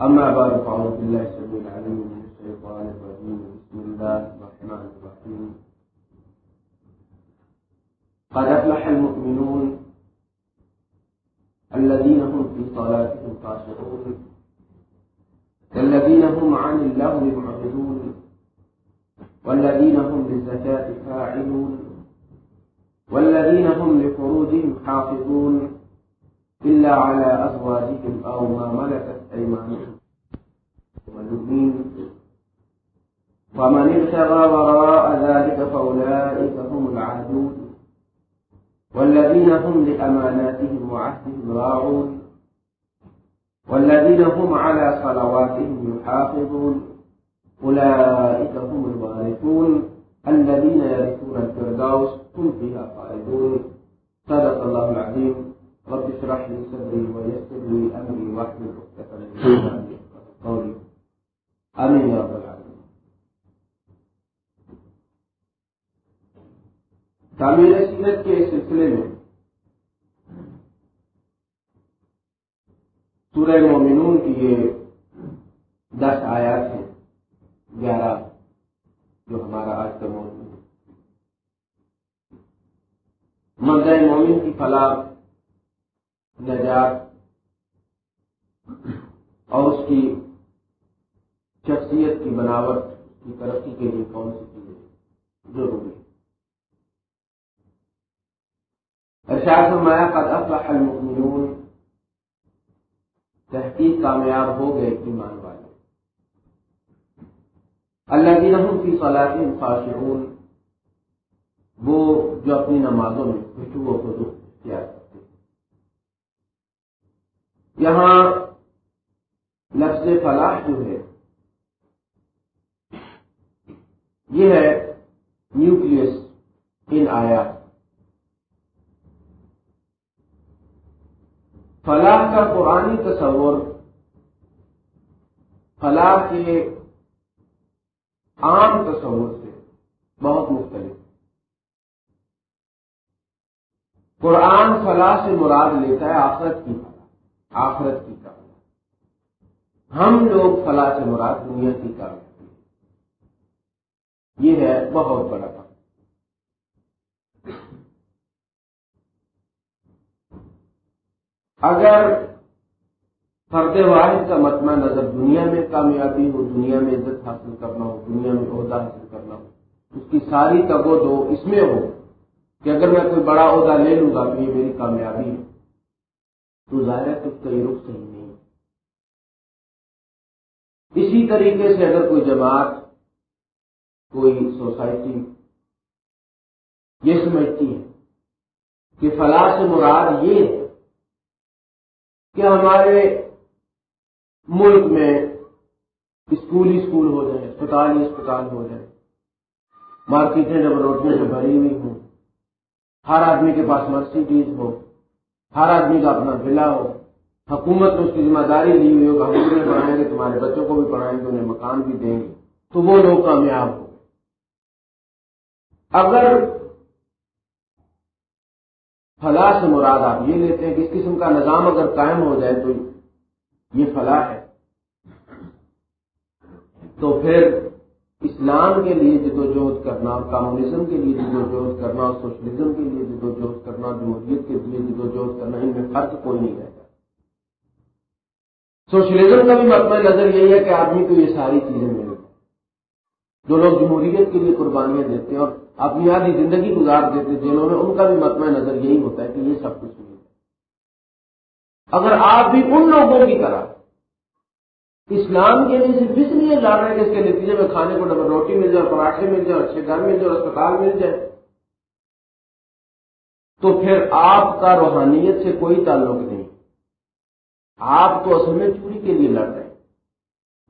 أما بعد، فأعوذ بالله السميع العليم من الشيطان الرجيم. بسم الله الرحمن الرحيم. قد أفلح المؤمنون الذين هم في صلاتهم خاشعون والذين هم عن اللغو معرضون، والذين هم للزكاة فاعلون، والذين هم لفروجهم حافظون، إلا على أزواجهم أو ما ملكت ومن ابتغى وراء ذلك فأولئك هم العادون والذين هم لأماناتهم وعهدهم راعون والذين هم على صلواتهم يحافظون أولئك هم الوارثون الذين يرثون الفردوس هم فيها خالدون صدق الله العظيم رب اشرح لي صدري ويسر لي أمري واحلل عقدة من لساني قولي. آمين يا رب العالمين. تعمیر سیرت کے سلسلے میں سورہ مومنون کی یہ دس آیات ہیں گیارہ جو ہمارا آج کا موضوع ہے۔ مرد مومن کی فلاح نجات اور اس کی شخصیت کی بناوٹ کی ترقی کے لیے کون سی چیزیں ضروری ارشاد فرمایا، قد افلح المؤمنون۔ تحقیق کامیاب ہو گئے ایمان والے۔ اللہ کی رحم کی صلاحی خاشعون۔ وہ جو اپنی نمازوں میں خوشبو کو اختیار کرتے یہاں لفظ فلاح جو ہے، یہ ہے نیوکلس ان آیات۔ فلاح کا قرآنی تصور، فلاح کے عام تصور سے بہت مختلف۔ قرآن فلاح سے مراد لیتا ہے آخرت کی۔ آخرت کی کامیابی ہم لوگ فلاح سے مراد دنیا کی کامیابی یہ ہے بہت بڑا کام اگر فرد واحد کا متمع نظر دنیا میں کامیابی ہو، دنیا میں عزت حاصل کرنا ہو، دنیا میں عہدہ حاصل کرنا ہو، اس کی ساری تگو دو اس میں ہو کہ اگر میں کوئی بڑا عہدہ لے لوں گا تو یہ میری کامیابی ہے۔ تو ظاہر ہے کچھ کا یہ رخ صحیح نہیں اسی طریقے سے اگر کوئی جماعت، کوئی سوسائٹی یہ سمجھتی ہے کہ فلاح سے مراد یہ ہے کہ ہمارے ملک میں اسکول ہی اسکول ہو جائیں، اسپتال ہی اسپتال ہو جائیں۔ مارکیٹیں لیبورٹری سے بھری ہوئی ہوں، ہر آدمی کے پاس مرسیڈیز ہو ہر آدمی کا اپنا ضلع ہو۔ حکومت نے اس کی ذمہ داری لی ہوئی ہو کہ ہم انہیں پڑھائیں گے، تمہارے بچوں کو بھی پڑھائیں گے، انہیں مکان بھی دیں گے۔ تو وہ لوگ کامیاب ہو اگر فلاح سے مراد آپ یہ لیتے ہیں کہ اس قسم کا نظام اگر قائم ہو جائے تو یہ فلاح ہے۔ تو پھر اسلام کے لیے جد و کرنا اور کامونزم کے لیے جد و کرنا، سوشلزم کے لیے جد و کرنا، جمہوریت کے لیے جد و کرنا، ان میں فرق کوئی نہیں رہتا۔ سوشلزم کا بھی مطمئن نظر یہی ہے کہ آدمی کو یہ ساری چیزیں ملیں جو لوگ جمہوریت کے لیے قربانیاں دیتے ہیں اور اپنی آدھی زندگی گزار دیتے جنہوں میں ان کا بھی مطمئن نظر یہی ہوتا ہے کہ یہ سب کچھ نہیں اگر آپ بھی ان لوگوں کی طرح اسلام کے لیے صرف اس لیے جا رہے ہیں کہ اس کے نتیجے میں کھانے کو ڈبل روٹی مل جائے، پراٹھے مل جائے، اچھے گھر مل جائے، اسپتال مل جائے۔ تو پھر آپ کا روحانیت سے کوئی تعلق نہیں۔ آپ تو اصل میں چوری کے لیے لڑ رہے ہیں۔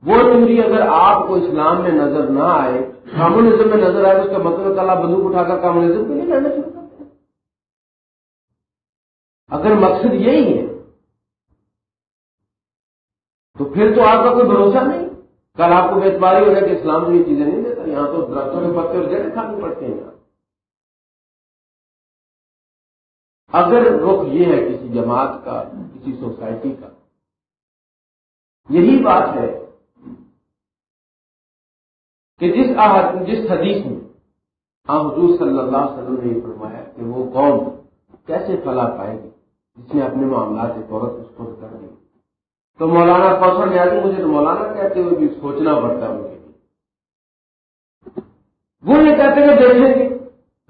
وہ چوری اگر آپ کو اسلام میں نظر نہ آئے، کامونزم میں نظر آئے، اس کا مطلب کلا بندوق اٹھا کر کامونزم کے لیے لڑنا شروع کرتے ہیں اگر مقصد یہی ہے تو پھر تو آپ کا کوئی بھروسہ نہیں؟ کل آپ کو اعتباری ہو گیا کہ اسلام سے یہ چیزیں نہیں دیتا، یہاں تو درختوں کے پتے اور جڑیں کھانے پڑتے ہیں۔ یہاں اگر رخ یہ ہے کسی جماعت کا، کسی سوسائٹی کا، یہی بات ہے کہ جس جس حدیث میں ہاں حضور صلی اللہ علیہ وسلم نے یہ فرمایا کہ وہ قوم کیسے فلا پائے گی؟ جس نے اپنے معاملات ایک عورت اس کو کر دی۔ تو مولانا کوثر نیازی مجھے تو مولانا کہتے ہوئے بھی سوچنا پڑتا ہے مجھے۔ وہ یہ کہتے ہیں دیکھیں گے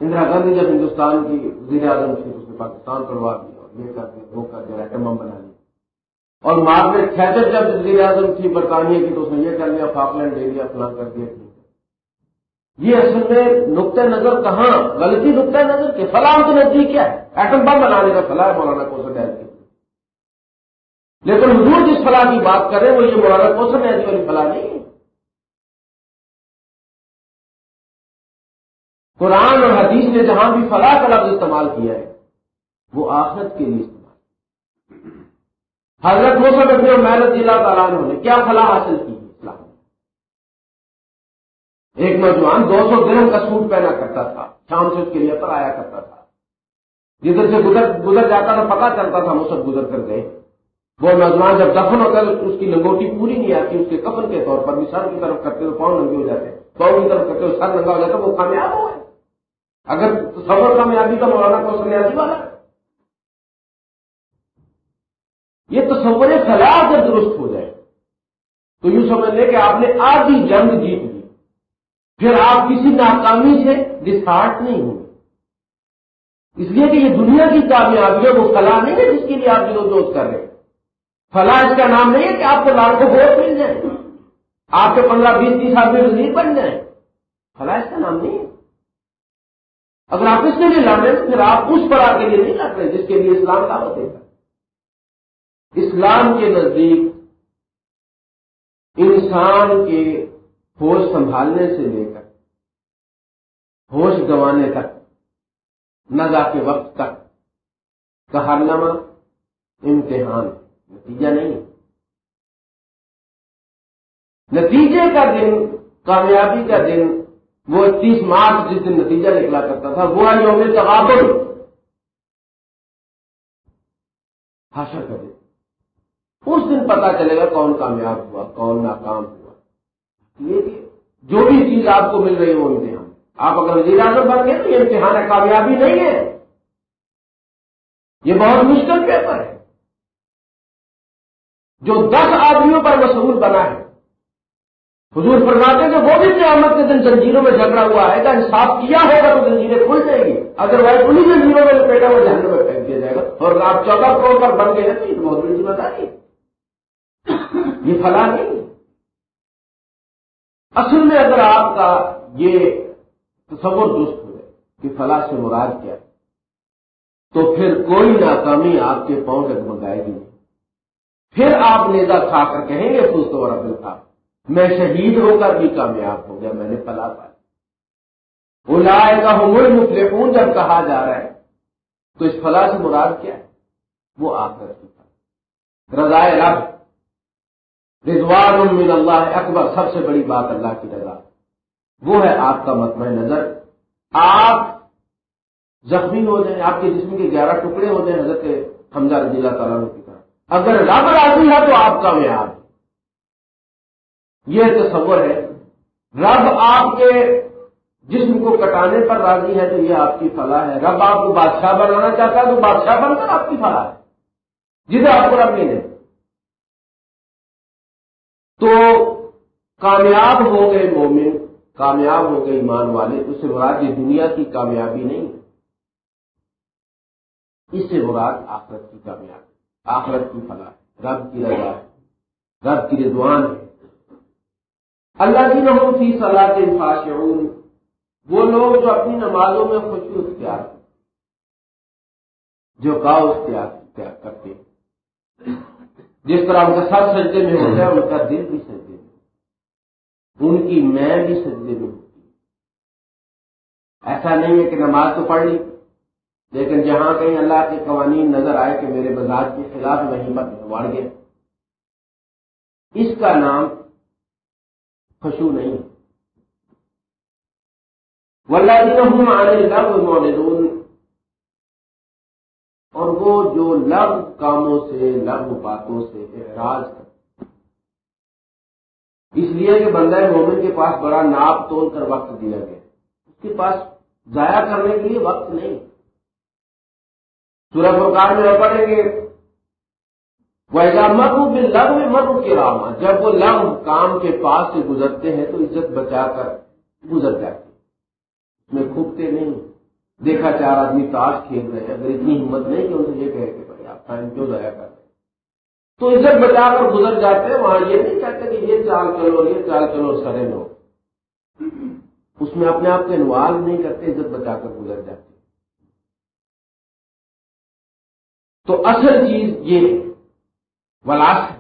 اندرا گاندھی جب ہندوستان کی وزیر اعظم تھی اس نے پاکستان کروا دیا اور یہ کر دیا وہ کر دیا ایٹم بم بنا لیا۔ اور مارگریٹ تھیچر جب وزیر اعظم تھی برطانیہ کی، تو اس نے یہ کر لیا، فاکلینڈ لے لیا فلاں کر دیا۔ یہ اصل میں نقطۂ نظر کہاں؟ غلطی نقطۂ نظر کے فلاں کے نزدیک کیا ہے؟ ایٹم بم بنانے کا فلاح ہے مولانا کوسر ڈیل لیکن حضور جس فلاح کی بات کریں وہ یہ مولانا کوسر ڈیل والی فلاح نہیں ہے۔ قرآن اور حدیث نے جہاں بھی فلاح کا لفظ استعمال کیا ہے، وہ آخرت کے لیے استعمال حضرت موسم اپنے محنت ضلع تعالیٰ نے کیا فلاح حاصل کی اسلام ایک نوجوان دو سو درم کا سوٹ پہنا کرتا تھا، شام سے اس کے لیے پر آیا کرتا تھا۔ جدھر سے گزر گزر جاتا تھا پتا چلتا تھا وہ سب گزر کر گئے۔ وہ نوجوان جب دفن ہوتا ہے اس کی لنگوٹی پوری نہیں آتی، اس کے کفن کے طور پر بھی سر کی طرف کرتے ہوئے پاؤں ننگے ہو جاتے پاؤں کی طرف کرتے ہوئے سر ننگا ہو جاتا وہ کامیاب ہو اگر سفر کامیابی کا مولانا کو سنیاسی والا؟ یہ تصور فلاح اگر درست ہو جائے۔ تو یوں سمجھ لیں کہ آپ نے آدھی جنگ جیت لی۔ پھر آپ کسی ناکامی سے ڈسہارٹ نہیں ہوں اس لیے کہ یہ دنیا کی کامیابی ہے وہ فلاح نہیں ہے جس کے لیے آپ جو دوست کر رہے ہیں۔ فلاح اس کا نام نہیں ہے کہ آپ کو لاکھوں ووٹ مل جائیں آپ کے پندرہ بیس تیس آدمی وزیر بن جائیں۔ فلاح اس کا نام نہیں ہے۔ اگر آپ اس کے لیے لڑ رہے تو پھر آپ اس پر کے لیے نہیں لڑ رہے، جس کے لیے اسلام دعوت دے گا اسلام کے نزدیک انسان کے ہوش سنبھالنے سے لے کر، ہوش گنوانے تک، نزا کے وقت تک کہارنامہ امتحان۔ نتیجہ نہیں نتیجے کا دن، کامیابی کا دن، وہ تیس مارچ جس دن نتیجہ نکلا کرتا تھا، وہ یوم تغابل حاصل کرے اس دن پتا چلے گا کون کامیاب ہوا، کون ناکام ہوا۔ یہ جو بھی چیز آپ کو مل رہی ہے وہ امتحان۔ آپ اگر وزیر اعظم بن گئے تو یہ امتحان ہے کامیابی نہیں ہے۔ یہ بہت مشکل پیپر ہے۔ جو دس آدمیوں پر مسئول بنا ہے۔ حضور فرماتے ہیں کہ وہ بھی قیامت کے دن زنجیروں میں جھگڑا ہوا ہے کہ انصاف کیا ہوگا تو زنجیریں کھل جائیں گی۔ اگر وہ انہیں زنجیروں میں لپیٹا ہوا جہنم میں پھینک دیا جائے گا۔ اور آپ چودہ کروڑ پر بن گئے ہیں تو یہ بہت بڑی ذمہ داری یہ فلاح نہیں۔ اصل میں اگر آپ کا یہ تصور درست ہو جائے کہ فلاح سے مراد کیا تو پھر کوئی ناکامی آپ کے پاؤں تک منگائے گی۔ نہیں پھر آپ نیزا کھا کر کہیں گے سوست و ربل صاحب میں شہید ہو کر بھی کامیاب ہو گیا، میں نے پلا پایا۔ بلائے گا ہوں مفلحون جب کہا جا رہا ہے، تو اس فلاح سے مراد کیا ہے؟ وہ آپ کر رضائے رب، رضوان من اللہ اکبر، سب سے بڑی بات اللہ کی رضا۔ وہ ہے آپ کا مطمئن نظر۔ آپ زخمی ہو جائیں، آپ کے جسم کے گیارہ ٹکڑے ہو جائیں، حضرت حمزہ رضی اللہ تعالیٰ کی طرح اگر رب راضی ہے تو آپ کامیاب یہ تصور ہے۔ رب آپ کے جسم کو کٹانے پر راضی ہے تو یہ آپ کی فلاح ہے۔ رب آپ کو بادشاہ بنانا چاہتا ہے تو بادشاہ بن کر آپ کی فلاح ہے۔ جسے آپ کو رب نہیں دے تو کامیاب ہو گئے مومن، کامیاب ہو گئے ایمان والے، اس سے مراد یہ دنیا کی کامیابی نہیں۔ اس سے مراد آخرت کی کامیابی۔ آخرت کی فلاح، رب کی رضا ہے رب کی رضوان ہے۔ اللہ کی نہ فی صلاح کے وہ لوگ جو اپنی نمازوں میں خوشی اختیار جو کاؤ اختیار کرتے جس طرح ان کا سر سجدے میں ہوتا ہے ان کا دل بھی سجدے میں ان کی میں بھی سجدے میں ہوتی ایسا نہیں ہے کہ نماز تو پڑھ لی۔ لیکن جہاں کہیں اللہ کے قوانین نظر آئے کہ میرے مزاج کے خلاف وہیں پر بڑھ گیا اس کا نام خشو نہیں مولدون اور وہ جو لب کاموں سے لب باتوں سے اعراض اس لیے کہ بندہ مومن کے پاس بڑا ناپ تول کر وقت دیا گیا۔ اس کے پاس ضائع کرنے کے لیے وقت نہیں۔ سورج پرکار میں پڑیں گے۔ ویسا مرو بھی لگ میں مرو کے راما جب وہ لگ کام کے پاس سے گزرتے ہیں تو عزت بچا کر گزر جاتے اس میں کھوپتے نہیں۔ دیکھا چار آدمی تاش کھیل رہے ہیں۔ اگر اتنی ہمت نہیں کہ ان سے یہ کہے کہ بھائی آپ ٹائم کیوں ضائع کر رہے ہیں؟ تو عزت بچا کر گزر جاتے ہیں۔ وہاں یہ نہیں کہتے کہ یہ چال چلو، یہ چال چلو، سرے لو۔ اس میں اپنے آپ کو انوالو نہیں کرتے، عزت بچا کر گزر جاتے تو اصل چیز یہ ولاس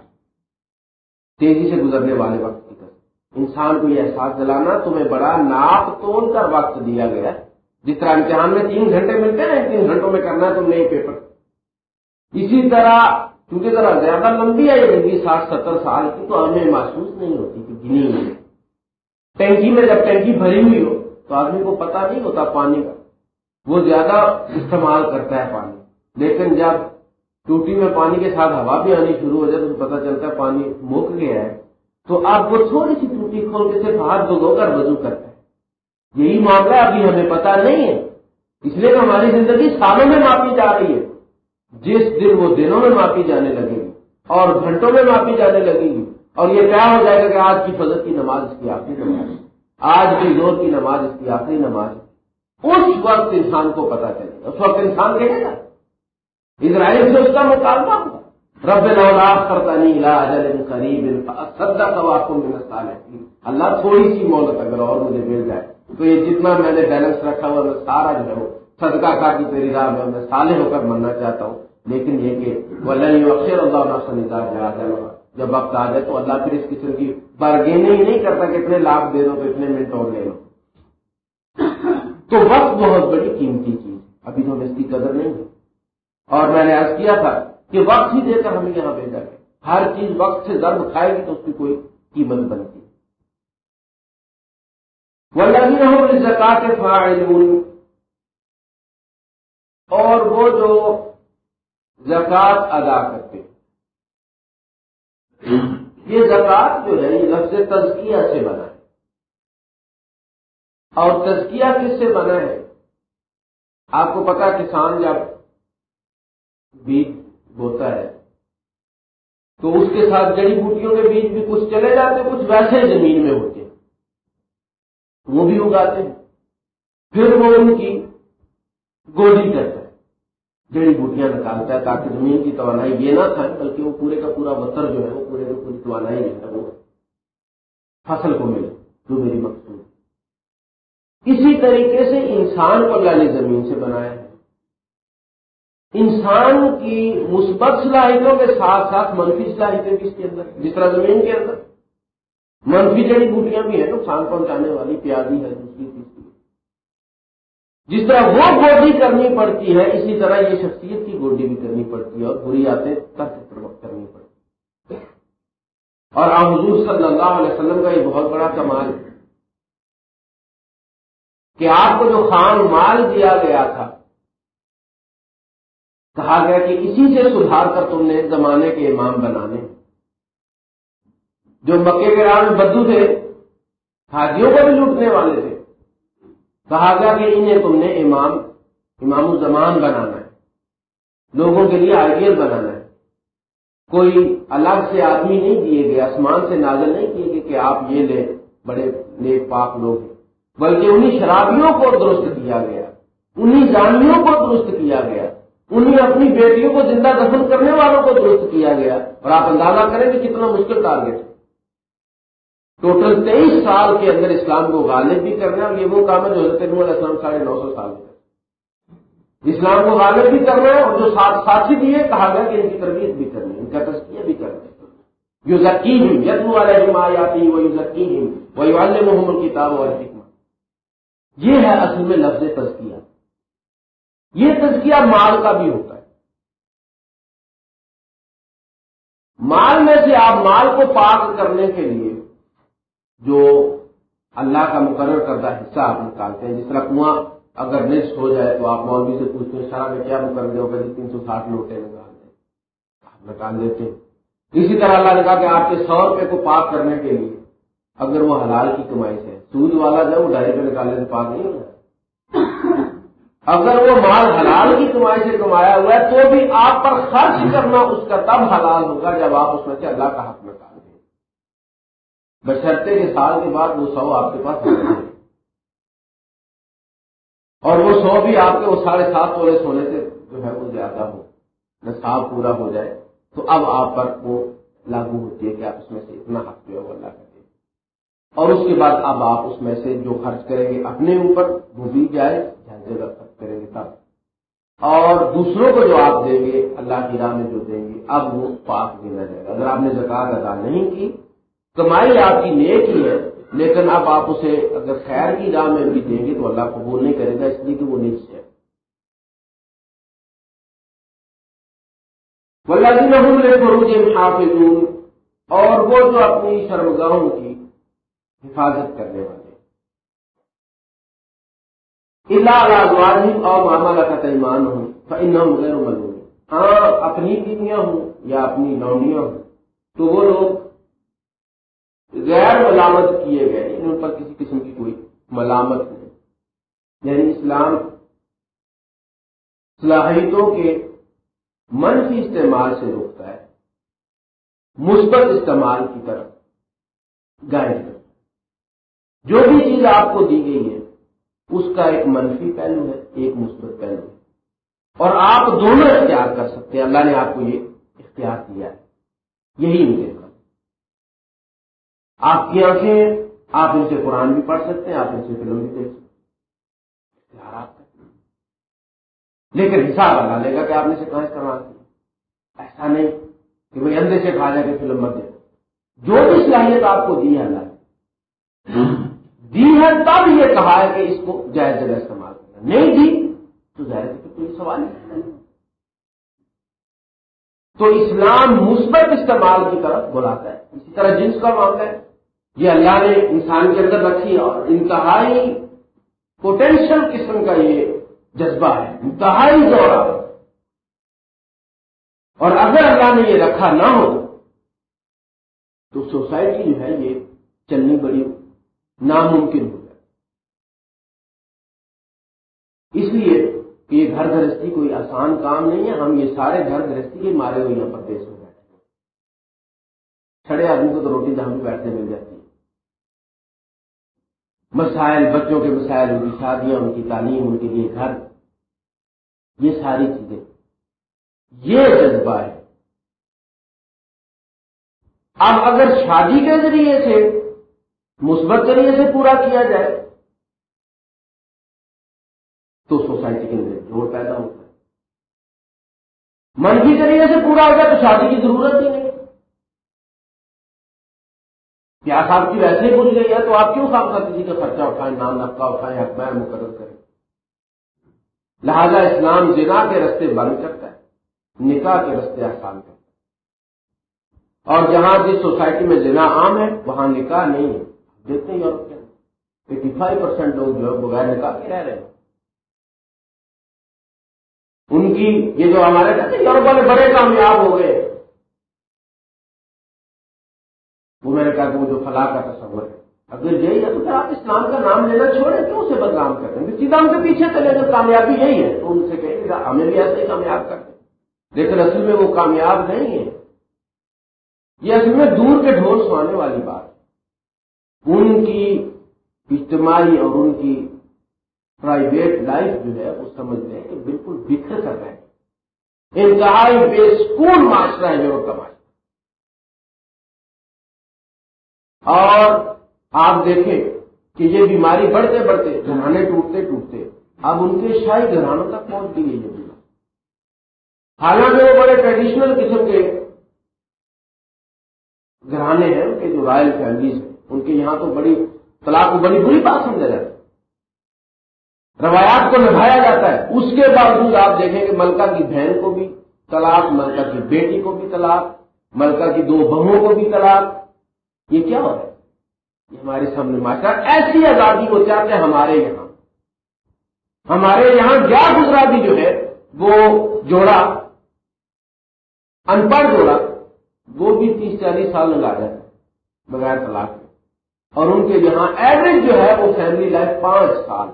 تیزی سے گزرنے والے وقت کی طرف۔ انسان کو یہ احساس دلانا تمہیں بڑا ناپ تول کر وقت دیا گیا جس طرح امتحان میں تین گھنٹے ملتے ہیں، تین گھنٹوں میں کرنا ہے تم نے یہ پیپر۔ اسی طرح کیونکہ ذرا زیادہ لمبی ہے یہ زندگی، ساٹھ، ستر سال کی، تو ہمیں محسوس نہیں ہوتی کہ گنی ہوئی ٹینکی میں جب ٹینکی بھری ہوئی ہو، تو آدمی کو پتا نہیں ہوتا پانی کا۔ وہ زیادہ استعمال کرتا ہے پانی۔ لیکن جب ٹوٹی میں پانی کے ساتھ ہوا بھی آنی شروع ہو جائے تو پتا چلتا ہے پانی مک گیا ہے۔ تو آپ وہ تھوڑی سی ٹوٹی کھول کے صرف ہاتھ دھو کر وضو کرتے ہیں یہی معاملہ ابھی ہمیں پتا نہیں ہے۔ اس لیے کہ ہماری زندگی سالوں میں ماپی جا رہی ہے۔ جس دن وہ دنوں میں ماپی جانے لگے گی اور گھنٹوں میں ماپی جانے لگے گی اور یہ کیا ہو جائے گا کہ آج کی فضر کی نماز اس کی آخری نماز آج کی زور کی نماز اس کی آخری نماز اس وقت انسان کو پتا چلے گا۔ اس وقت انسان کہے گا اسرائیل سے اس کا مطالبہ ہوگا رب نولاف کرتا نہیں قریب سدا کا آپ کو اللہ تھوڑی سی مولت اگر اور مجھے مل جائے، تو یہ جتنا میں نے بیلنس رکھا ہوا میں سارا جو ہے صدقہ کا کی تیری راہ میں میں سالے ہو کر مرنا چاہتا ہوں۔ لیکن یہ کہ وہ اللہ اکثر اللہ سنیتا ہے جب وقت آ جائے تو اللہ پھر اس قسم کی بارگینگ ہی نہیں کرتا کہ اتنے لاکھ دے دو تو اتنے منٹ اور لے لو۔ تو وقت بہت بڑی قیمتی چیز ابھی تو اس کی قدر نہیں ہے اور میں نے عرض کیا تھا کہ وقت ہی دے کر ہمیں یہاں بھیجا گیا۔ ہر چیز وقت سے ضرب کھائے گی تو اس کی کوئی قیمت بنتی۔ وہ زکات اور وہ جو زکات ادا کرتے یہ زکات جو ہے، یہ لفظ تزکیہ سے بنا ہے۔ اور تزکیہ کس سے بنا ہے؟ آپ کو پتا کسان جب بیج بوتا ہے۔ تو اس کے ساتھ جڑی بوٹیوں کے بیج بھی کچھ چلے جاتے، کچھ ویسے زمین میں ہوتے۔ وہ بھی اگاتے ہیں۔ پھر وہ ان کی گوڈی کرتا ہے۔ جڑی بوٹیاں نکالتا ہے تاکہ زمین کی توانائی یہ نہ کھائے بلکہ وہ پورے کا پورا وطر جو ہے، وہ پورے کا پوری توانائی جو ہے، وہ فصل کو ملے، جو میری مقصود۔ اسی طریقے سے انسان کو اللہ نے زمین سے بنایا ہے۔ انسان کی مثبت صلاحیتوں کے ساتھ ساتھ منفی صلاحیتیں بھی اس کے اندر؟ جس طرح زمین کے اندر۔ منفی جڑی بوٹیاں بھی ہیں نقصان پہنچانے والی پیازی ہے دوسری تیسری جس طرح وہ گوڈی کرنی پڑتی ہے، اسی طرح یہ شخصیت کی گوڈی بھی کرنی پڑتی ہے اور بری آتے ترک کرنی پڑتی ہے۔ اور حضور صلی اللہ علیہ وسلم کا یہ بہت بڑا کمال ہے کہ آپ کو جو خان مال دیا گیا تھا کہا گیا کہ اسی سے سدھار کر تم نے زمانے کے امام بنانے۔ جو مکے کے راہ میں بدو تھے، حاجیوں کو بھی لوٹنے والے تھے۔ کہا گیا کہ انہیں تم نے امام امام الزمان بنانا ہے۔ لوگوں کے لیے آئیڈیل بنانا ہے۔ کوئی الگ سے آدمی نہیں دیے گئے، آسمان سے نازل نہیں کیے گئے کہ آپ یہ لیں بڑے نیک پاک لوگ ہیں۔ بلکہ انہیں شرابیوں کو درست کیا گیا، انہیں جانویوں کو درست کیا گیا۔ انہیں اپنی بیٹیوں کو زندہ دفن کرنے والوں کو درست کیا گیا اور آپ اندازہ کریں کہ کتنا مشکل ٹارگیٹ ٹوٹل تیئیس سال کے اندر اسلام کو غالب بھی کرنا ہے اور یہ وہ کام ہے جو حضرت علیہ السلام ساڑھے نو سو سال میں اسلام کو غالب بھی کرنا ہے اور جو ساتھ ساتھی دیے کہا گیا کہ ان کی تربیت بھی کرنی ہے، ان کا تسکیہ بھی کرنا ہے۔ یو ذکی ہوں یتن والے جمع وہ یو ذکی ہوں وہ والے محمد کتاب اور حکمت یہ ہے اصل میں لفظ تزکیہ۔ یہ تزکیہ مال کا بھی ہوتا ہے۔ مال میں سے آپ مال کو پاک کرنے کے لیے جو اللہ کا مقرر کردہ حصہ آپ نکالتے ہیں، جس طرح کنواں اگر نصف ہو جائے تو آپ مولوی سے پوچھتے ہیں شرح میں کیا مقرر دے ہوگا تین سو ساٹھ لوٹے نکال دیں۔ آپ نکال دیتے ہیں۔ اسی طرح اللہ نے کہا کہ آپ کے سو روپے کو پاک کرنے کے لیے اگر وہ حلال کی کمائی سے سود والا جب وہ ڈائری پہ نکالنے سے پاک نہیں ہوگا اگر وہ مال حلال کی کمائی سے کمایا ہوا ہے، تو بھی آپ پر خرچ کرنا اس کا تب حلال ہوگا جب آپ اس میں سے اللہ کا حق نکال دیں بشرتے کے سال کے بعد وہ سو آپ کے پاس اور وہ سو بھی آپ کے وہ ساڑھے سات تولے سونے سے جو ہے وہ زیادہ ہو، نصاب پورا ہو جائے، تو اب آپ پر وہ لاگو ہوتی ہے کہ آپ اس میں سے اتنا حق جو ہے وہ اللہ کا اور اس کے بعد اب آپ اس میں سے جو خرچ کریں گے، اپنے اوپر وہ بھی جائے، جہاں جگہ کریں گے تب۔ اور دوسروں کو جو آپ دیں گے، اللہ کی راہ میں جو دیں گے، اب وہ پاک گنا جائے گا اگر آپ نے زکات ادا نہیں کی، کمائی آپ کی نیک ہی ہے، لیکن اب آپ اسے اگر خیر کی راہ میں بھی دیں گے تو اللہ قبول نہیں کرے گا، اس لیے کہ وہ نیچ ہے۔ اور وہ جو اپنی شرمگاہوں کی حفاظت کرنے والے اللہ اور معاملہ کا تعمان ہوں۔ غیر ملون ہاں اپنی بیویاں ہوں یا اپنی لونڈیاں ہوں۔ تو وہ لوگ غیر ملامت کیے گئے یعنی ان پر کسی قسم کی کوئی ملامت نہیں۔ یعنی اسلام صلاحیتوں کے منفی استعمال سے روکتا ہے۔ مثبت استعمال کی طرف۔ گائڈ جو بھی چیز آپ کو دی گئی ہے اس کا ایک منفی پہلو ہے، ایک مثبت پہلو ہے۔ اور آپ دونوں اختیار کر سکتے ہیں۔ اللہ نے آپ کو یہ اختیار دیا ہے۔ یہی ان کے آپ کی آنکھیں، آپ ان سے قرآن بھی پڑھ سکتے ہیں، آپ ان سے فلم بھی دیکھ سکتے ہیں۔ آپ لیکن حساب لگا لے گا کہ آپ نے سے کہاں استعمال کیا ایسا نہیں کہ بھائی اندھے سے کھا جائے کہ فلم مت دے جو بھی صلاحیت آپ کو دی ہے اللہ نے دی ہے تب یہ کہا ہے کہ اس کو جائز جگہ استعمال کرنا۔ نہیں دی تو ظاہر ہے کوئی سوال نہیں۔ تو اسلام مثبت استعمال کی طرف بلاتا ہے۔ اسی طرح جنس کا معاملہ ہے۔ یہ اللہ نے انسان کے اندر رکھی اور انتہائی پوٹینشیل قسم کا یہ جذبہ ہے۔ انتہائی دورہ اور اگر اللہ نے یہ رکھا نہ ہو تو سوسائٹی جو ہے یہ چلنی بڑی ناممکن ہو جائے۔ اس لیے کہ یہ گھر گرستی کوئی آسان کام نہیں ہے، ہم یہ سارے گھر گرستی کے مارے ہوئے یہاں پر دیش میں بیٹھے ہیں۔ چھڑے آدمی کو تو روٹی دام بھی بیٹھنے مل جاتی ہے۔ مسائل، بچوں کے مسائل، ان کی شادیاں، ان کی تعلیم، ان کے لیے گھر، یہ ساری چیزیں۔ یہ جذبہ ہے۔ اب اگر شادی کے ذریعے سے مثبت طریقے سے پورا کیا جائے تو سوسائٹی کے اندر جوڑ پیدا ہوتا ہے۔ منفی طریقے سے پورا ہو جائے تو شادی کی ضرورت ہی نہیں۔ کیا صاحب کی ویسے ہی پوچھ گئی ہے تو آپ کیوں کام کر کسی کا خرچہ اٹھائیں، نام نفقہ اٹھائیں اخبار مقرر کریں؟ لہذا اسلام زنا کے رستے بند کرتا ہے، نکاح کے رستے آسان کرتا ہے۔ اور جہاں جس سوسائٹی میں زنا عام ہے، وہاں نکاح نہیں ہے۔ دیکھتے ہیں یورپ کے ایٹی فائیو پرسینٹ لوگ جو ہے بغیر نکاح کے رہ رہے ہیں۔ ان کی یہ جو ہمارے کہتے ہیں یورپ والے بڑے کامیاب ہو گئے۔ وہ میں نے کہا کہ وہ جو فلاح کا تصور ہے۔ اگر یہی ہے تو پھر آپ اسلام کا نام لینا چھوڑیں، کیوں اسے بدنام کرتے ہیں؟ سیدھا ہم سے پیچھے چلے اگر کامیابی یہی ہے۔ تو ان سے کہیں گے ہمیں بھی ایسے ہی کامیاب کرتے لیکن اصل میں وہ کامیاب نہیں ہے یہ اصل میں دور کے ڈھول سوانے والی بات ان کی اجتماعی اور ان کی پرائیویٹ لائف جو ہے، وہ سمجھتے ہیں کہ بالکل بکھر کر رہے ہیں۔ انتہائی بے سکون معاشرہ ہے جو کا معاشرہ۔ اور آپ دیکھیں کہ یہ بیماری بڑھتے بڑھتے گھرانے ٹوٹتے ٹوٹتے، اب ان کے شاہی گھرانوں تک پہنچ گئی ہے یہ بیماری۔ حالانکہ وہ بڑے ٹریڈیشنل قسم کے گھرانے ہیں، ان کے جو رائل فیملیز ہیں ان کے یہاں تو بڑی طلاق کو بڑی بری بات سمجھا جاتا ہے۔ روایات کو نبھایا جاتا ہے۔ اس کے باوجود آپ دیکھیں کہ ملکہ کی بہن کو بھی طلاق، ملکہ کی بیٹی کو بھی طلاق، ملکہ کی دو بہوؤں کو بھی طلاق۔ یہ کیا ہو رہا ہے؟ یہ ہمارے سامنے ماشاء ایسی آزادی کو چاہتے ہیں ہمارے یہاں۔ ہمارے یہاں کیا گزرادی جو ہے، وہ جوڑا ان پڑھ جوڑا، وہ بھی تیس چالیس سال لگا جاتا ہے، بغیر طلاق اور ان کے یہاں ایوریج جو ہے وہ فیملی لائف پانچ سال۔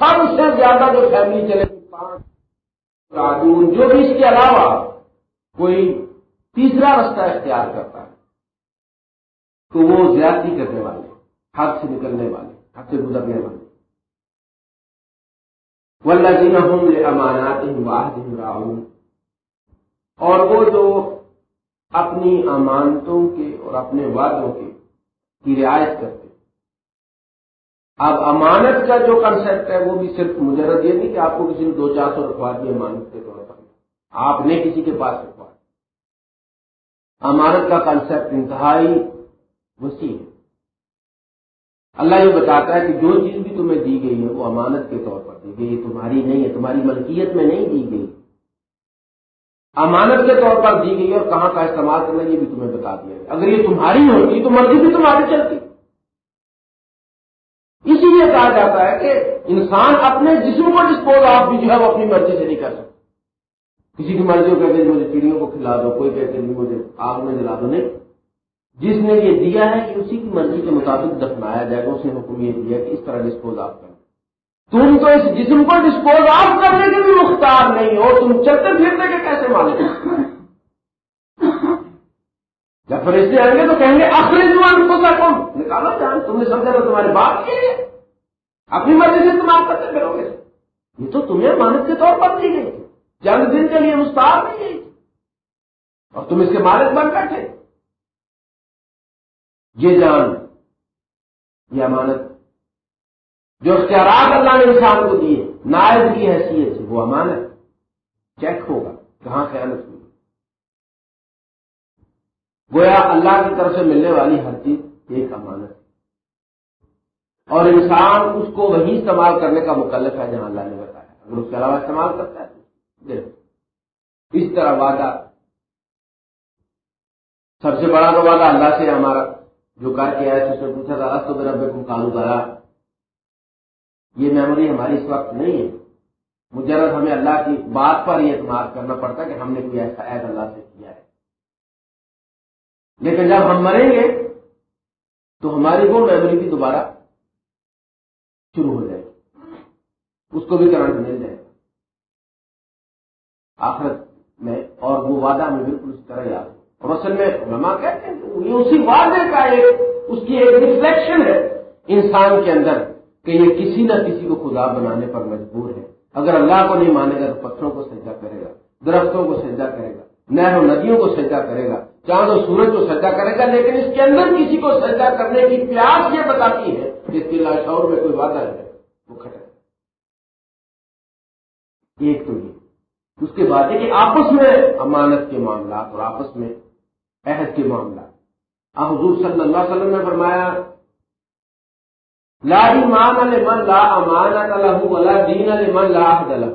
سب سے زیادہ جو فیملی چلے گی پانچ جو بھی اس کے علاوہ کوئی تیسرا رستہ اختیار کرتا ہے، تو وہ زیادتی کرنے والے ہاتھ سے نکلنے والے ہاتھ سے گزرنے والے۔ ولزین ہوں امانات واحد اور وہ جو اپنی امانتوں کے اور اپنے وعدوں کے کی رعایت کرتے اب امانت کا جو کنسپٹ ہے وہ بھی صرف مجرد یہ نہیں کہ آپ کو کسی نے دو چار سو رکھوا دی امانت کے طور پر۔ آپ نے کسی کے پاس رکھوا امانت کا کنسپٹ انتہائی وسیع ہے۔ اللہ یہ بتاتا ہے کہ جو چیز بھی تمہیں دی گئی ہے وہ امانت کے طور پر دی گئی تمہاری نہیں ہے، تمہاری ملکیت میں نہیں دی گئی۔ امانت کے طور پر دی گئی اور کہاں کا استعمال کرنا یہ بھی تمہیں بتا دیا اگر یہ تمہاری ہوتی تو مرضی بھی تمہاری چلتی۔ اسی لیے کہا جاتا ہے کہ انسان اپنے جسم کو ڈسپوز آف بھی جو ہے وہ اپنی مرضی سے نہیں کر سکتا۔ کسی کی مرضی کو کہتے مجھے چڑیوں کو کھلا دو، کوئی کہتے نہیں مجھے آگ میں جلا دو، نہیں۔ جس نے یہ دیا ہے کہ اسی کی مرضی کے مطابق دفنایا جائے گا اس نے حکم یہ دیا کہ اس طرح ڈسپوز آف کرنا تم تو اس جسم کو ڈسپوز آف کرنے کے بھی مختار نہیں ہو، تم چلتے پھرنے کے کیسے مالک جب فرشتے آئیں گے تو کہیں گے آخری زبان کو کم نکالا جان تم نے سمجھا تو تمہارے بات کے لیے اپنی مرضی سے استعمال کرتے پھرو گے۔ یہ تو تمہیں مانت کے طور پر دی گئی۔ چند دن کے لیے مستعار نہیں گئی اور تم اس کے مالک بن بیٹھے۔ یہ جان، یہ امانت جو اختیارات اللہ نے انسان کو دیے، نائب کی حیثیت سے، وہ امانت چیک ہوگا کہاں خیالت ہوئی۔ گویا اللہ کی طرف سے ملنے والی ہر چیز ایک امانت ہے۔ اور انسان اس کو وہی استعمال کرنے کا مکلف ہے جہاں اللہ نے بتایا۔ اگر اس کے علاوہ استعمال کرتا ہے دیکھو۔ اس طرح وعدہ۔ سب سے بڑا تو وعدہ اللہ سے ہمارا۔ جو کر کے آئے اس نے پوچھا تھا تو میرا بے کالو کرا یہ میموری ہماری اس وقت نہیں ہے۔ مجرد ہمیں اللہ کی بات پر یہ اعتماد کرنا پڑتا کہ ہم نے کوئی ایسا عید اللہ سے کیا ہے۔ لیکن جب ہم مریں گے، تو ہماری وہ میموری بھی دوبارہ شروع ہو جائے گی۔ اس کو بھی کرنٹ مل جائے گا۔ آخرت میں اور وہ وعدہ ہمیں بالکل اس طرح یاد اور اصل میں علماء کہتے ہیں یہ اسی وعدے کا ایک، اس کی ایک ریفلیکشن ہے انسان کے اندر۔ کہ یہ کسی نہ کسی کو خدا بنانے پر مجبور ہے۔ اگر اللہ کو نہیں مانے گا تو پتھروں کو سجدہ کرے گا، درختوں کو سجدہ کرے گا نہر و ندیوں کو سجدہ کرے گا، چاند و سورج کو سجدہ کرے گا، لیکن اس کے اندر کسی کو سجدہ کرنے کی پیاس یہ بتاتی ہے کہ اس کے لاشور میں کوئی وعدہ ہے وہ کھٹے ایک تو یہ، اس کے بعد ہے کہ آپس میں امانت کے معاملات اور آپس میں عہد کے معاملات۔ حضور صلی اللہ علیہ وسلم نے فرمایا لا ایمان لمن لا امانت له ولا دین لمن لا عہد له.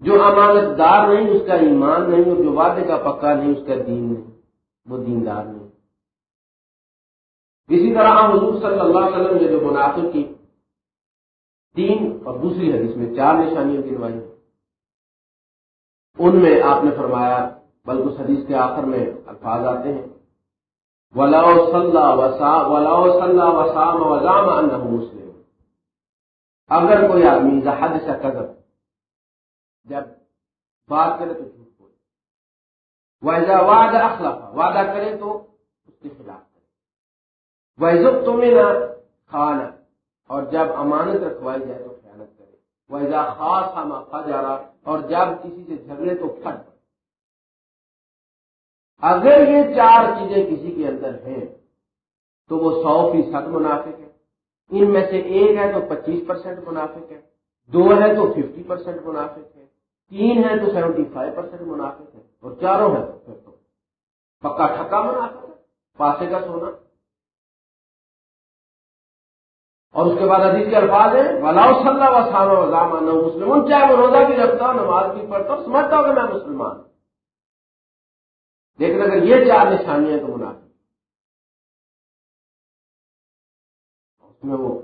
جو امانت دار نہیں، اس کا ایمان نہیں، اور جو وعدے کا پکا نہیں، اس کا دین نہیں، وہ دیندار نہیں. اسی طرح حضور صلی اللہ علیہ وسلم نے جو منافق کی، تین اور دوسری حدیث میں چار نشانیوں کی نمائی ان میں آپ نے فرمایا، بلکہ اس حدیث کے آخر میں الفاظ آتے ہیں۔ ولاؤ صلاح وسا ولاؤ صلاح وسام وزام مسلم. اگر کوئی آدمی حد سے قدر جب بات کرے تو جھوٹ بولے. ویزا وعدہ اخلاق وعدہ کرے تو اس کے خلاف کرے. ویزب تمہیں نہ کھانا اور جب امانت رکھوائی جائے تو خیالت کرے. ویزا خاص ہم جا رہا اور جب کسی سے جھگڑے تو پھٹ اگر یہ چار چیزیں کسی کے اندر ہیں، تو وہ سو فیصد منافق ہے ان میں سے ایک ہے تو پچیس پرسینٹ منافق ہے دو ہے تو ففٹی پرسینٹ منافق ہے تین ہے تو سیونٹی فائیو پرسینٹ منافق ہے اور چاروں ہے تو پھر تو پکا ٹھکا منافق ہے پاسے کا سونا۔ اور اس کے بعد ادیب کے الفاظ ہیں ولاؤ صلی اللہ وسلم مسلم چاہے وہ روزہ بھی رکھتا ہوں نماز بھی پڑھتا ہوں سمجھتا ہوں کہ میں مسلمان ہوں۔ لیکن اگر یہ چار نشانیاں تو منافع اس میں وہ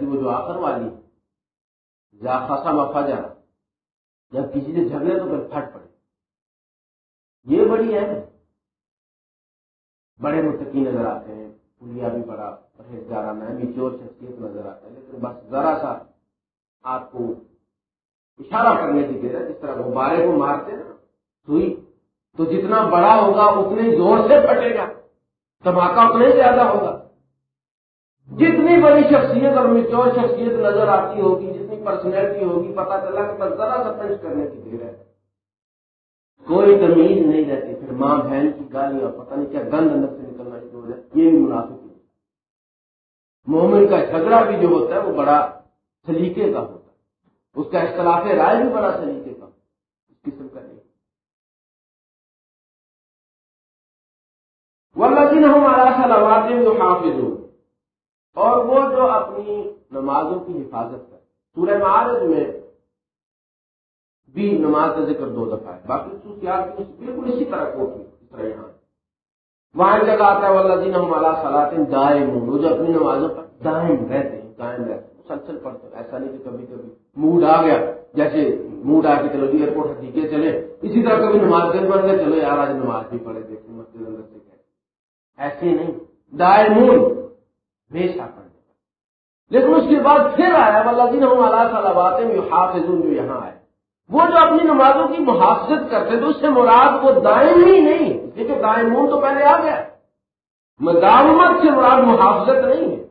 وہ جو آخر والی یا خاصا مفا جا۔ جب کسی سے جھگڑے تو پھر پھٹ پڑے۔ یہ بڑی ہے۔ بڑے متقی نظر آتے ہیں۔ پلیا بھی بڑا پرہیزگارہ میں بھی چور شخصیت نظر آتا ہے۔ لیکن بس ذرا سا آپ کو اشارہ کرنے کی دے رہا جس طرح غبارے کو مارتے نا۔ سوئی تو جتنا بڑا ہوگا اتنے زور سے پھٹے گا۔ دھماکہ اتنا ہی زیادہ ہوگا۔ جتنی بڑی شخصیت اور میچور شخصیت نظر آتی ہوگی، جتنی پرسنالٹی ہوگی پتا چلا کہ بس ذرا سا پنچ کرنے کی دیر ہے۔ کوئی تمیز نہیں رہتی۔ پھر ماں بہن کی گالی اور پتہ نہیں کیا گند اندر سے نکلنا شروع ہو جائے یہ بھی منافق مومن کا جھگڑا بھی جو ہوتا ہے، وہ بڑا سلیقے کا ہوتا ہے۔ اس کا اختلاف رائے بھی بڑا سلیقے کا اس قسم کا نہیں۔ ولدین ہمارا سلامات جو حافظ اور وہ جو اپنی نمازوں کی حفاظت کر سورہ معارج میں بھی نماز کا ذکر دو دفعہ ہے۔ باقی خصوصیات بالکل اسی طرح کو اس طرح یہاں۔ وہاں جگہ آتا ہے ولدین ہمارا سلاطین دائم، وہ جو اپنی نمازوں پر دائم رہتے ہیں، دائم رہتے ہیں۔ مسلسل پڑھتے ہیں، ایسا نہیں کہ کبھی کبھی موڈ آ گیا۔ جیسے موڈ آ کے چلو جی ایئرپورٹ حقیقے چلے اسی طرح کبھی نماز دن بن گئے، چلو یار آج نماز بھی پڑھے، دیکھیں مسجد اندر سے ایسے نہیں۔ دائر ہمیشہ پڑھنے لیکن اس کے بعد پھر آیا اللہ ہم اللہ تعالیٰ بات حافظ جو یہاں آئے۔ وہ جو اپنی نمازوں کی محافظت کرتے تھے، اس سے مراد وہ دائم ہی نہیں۔ کیونکہ دائم مون تو پہلے آ گیا۔ مداومت سے مراد محافظت نہیں ہے۔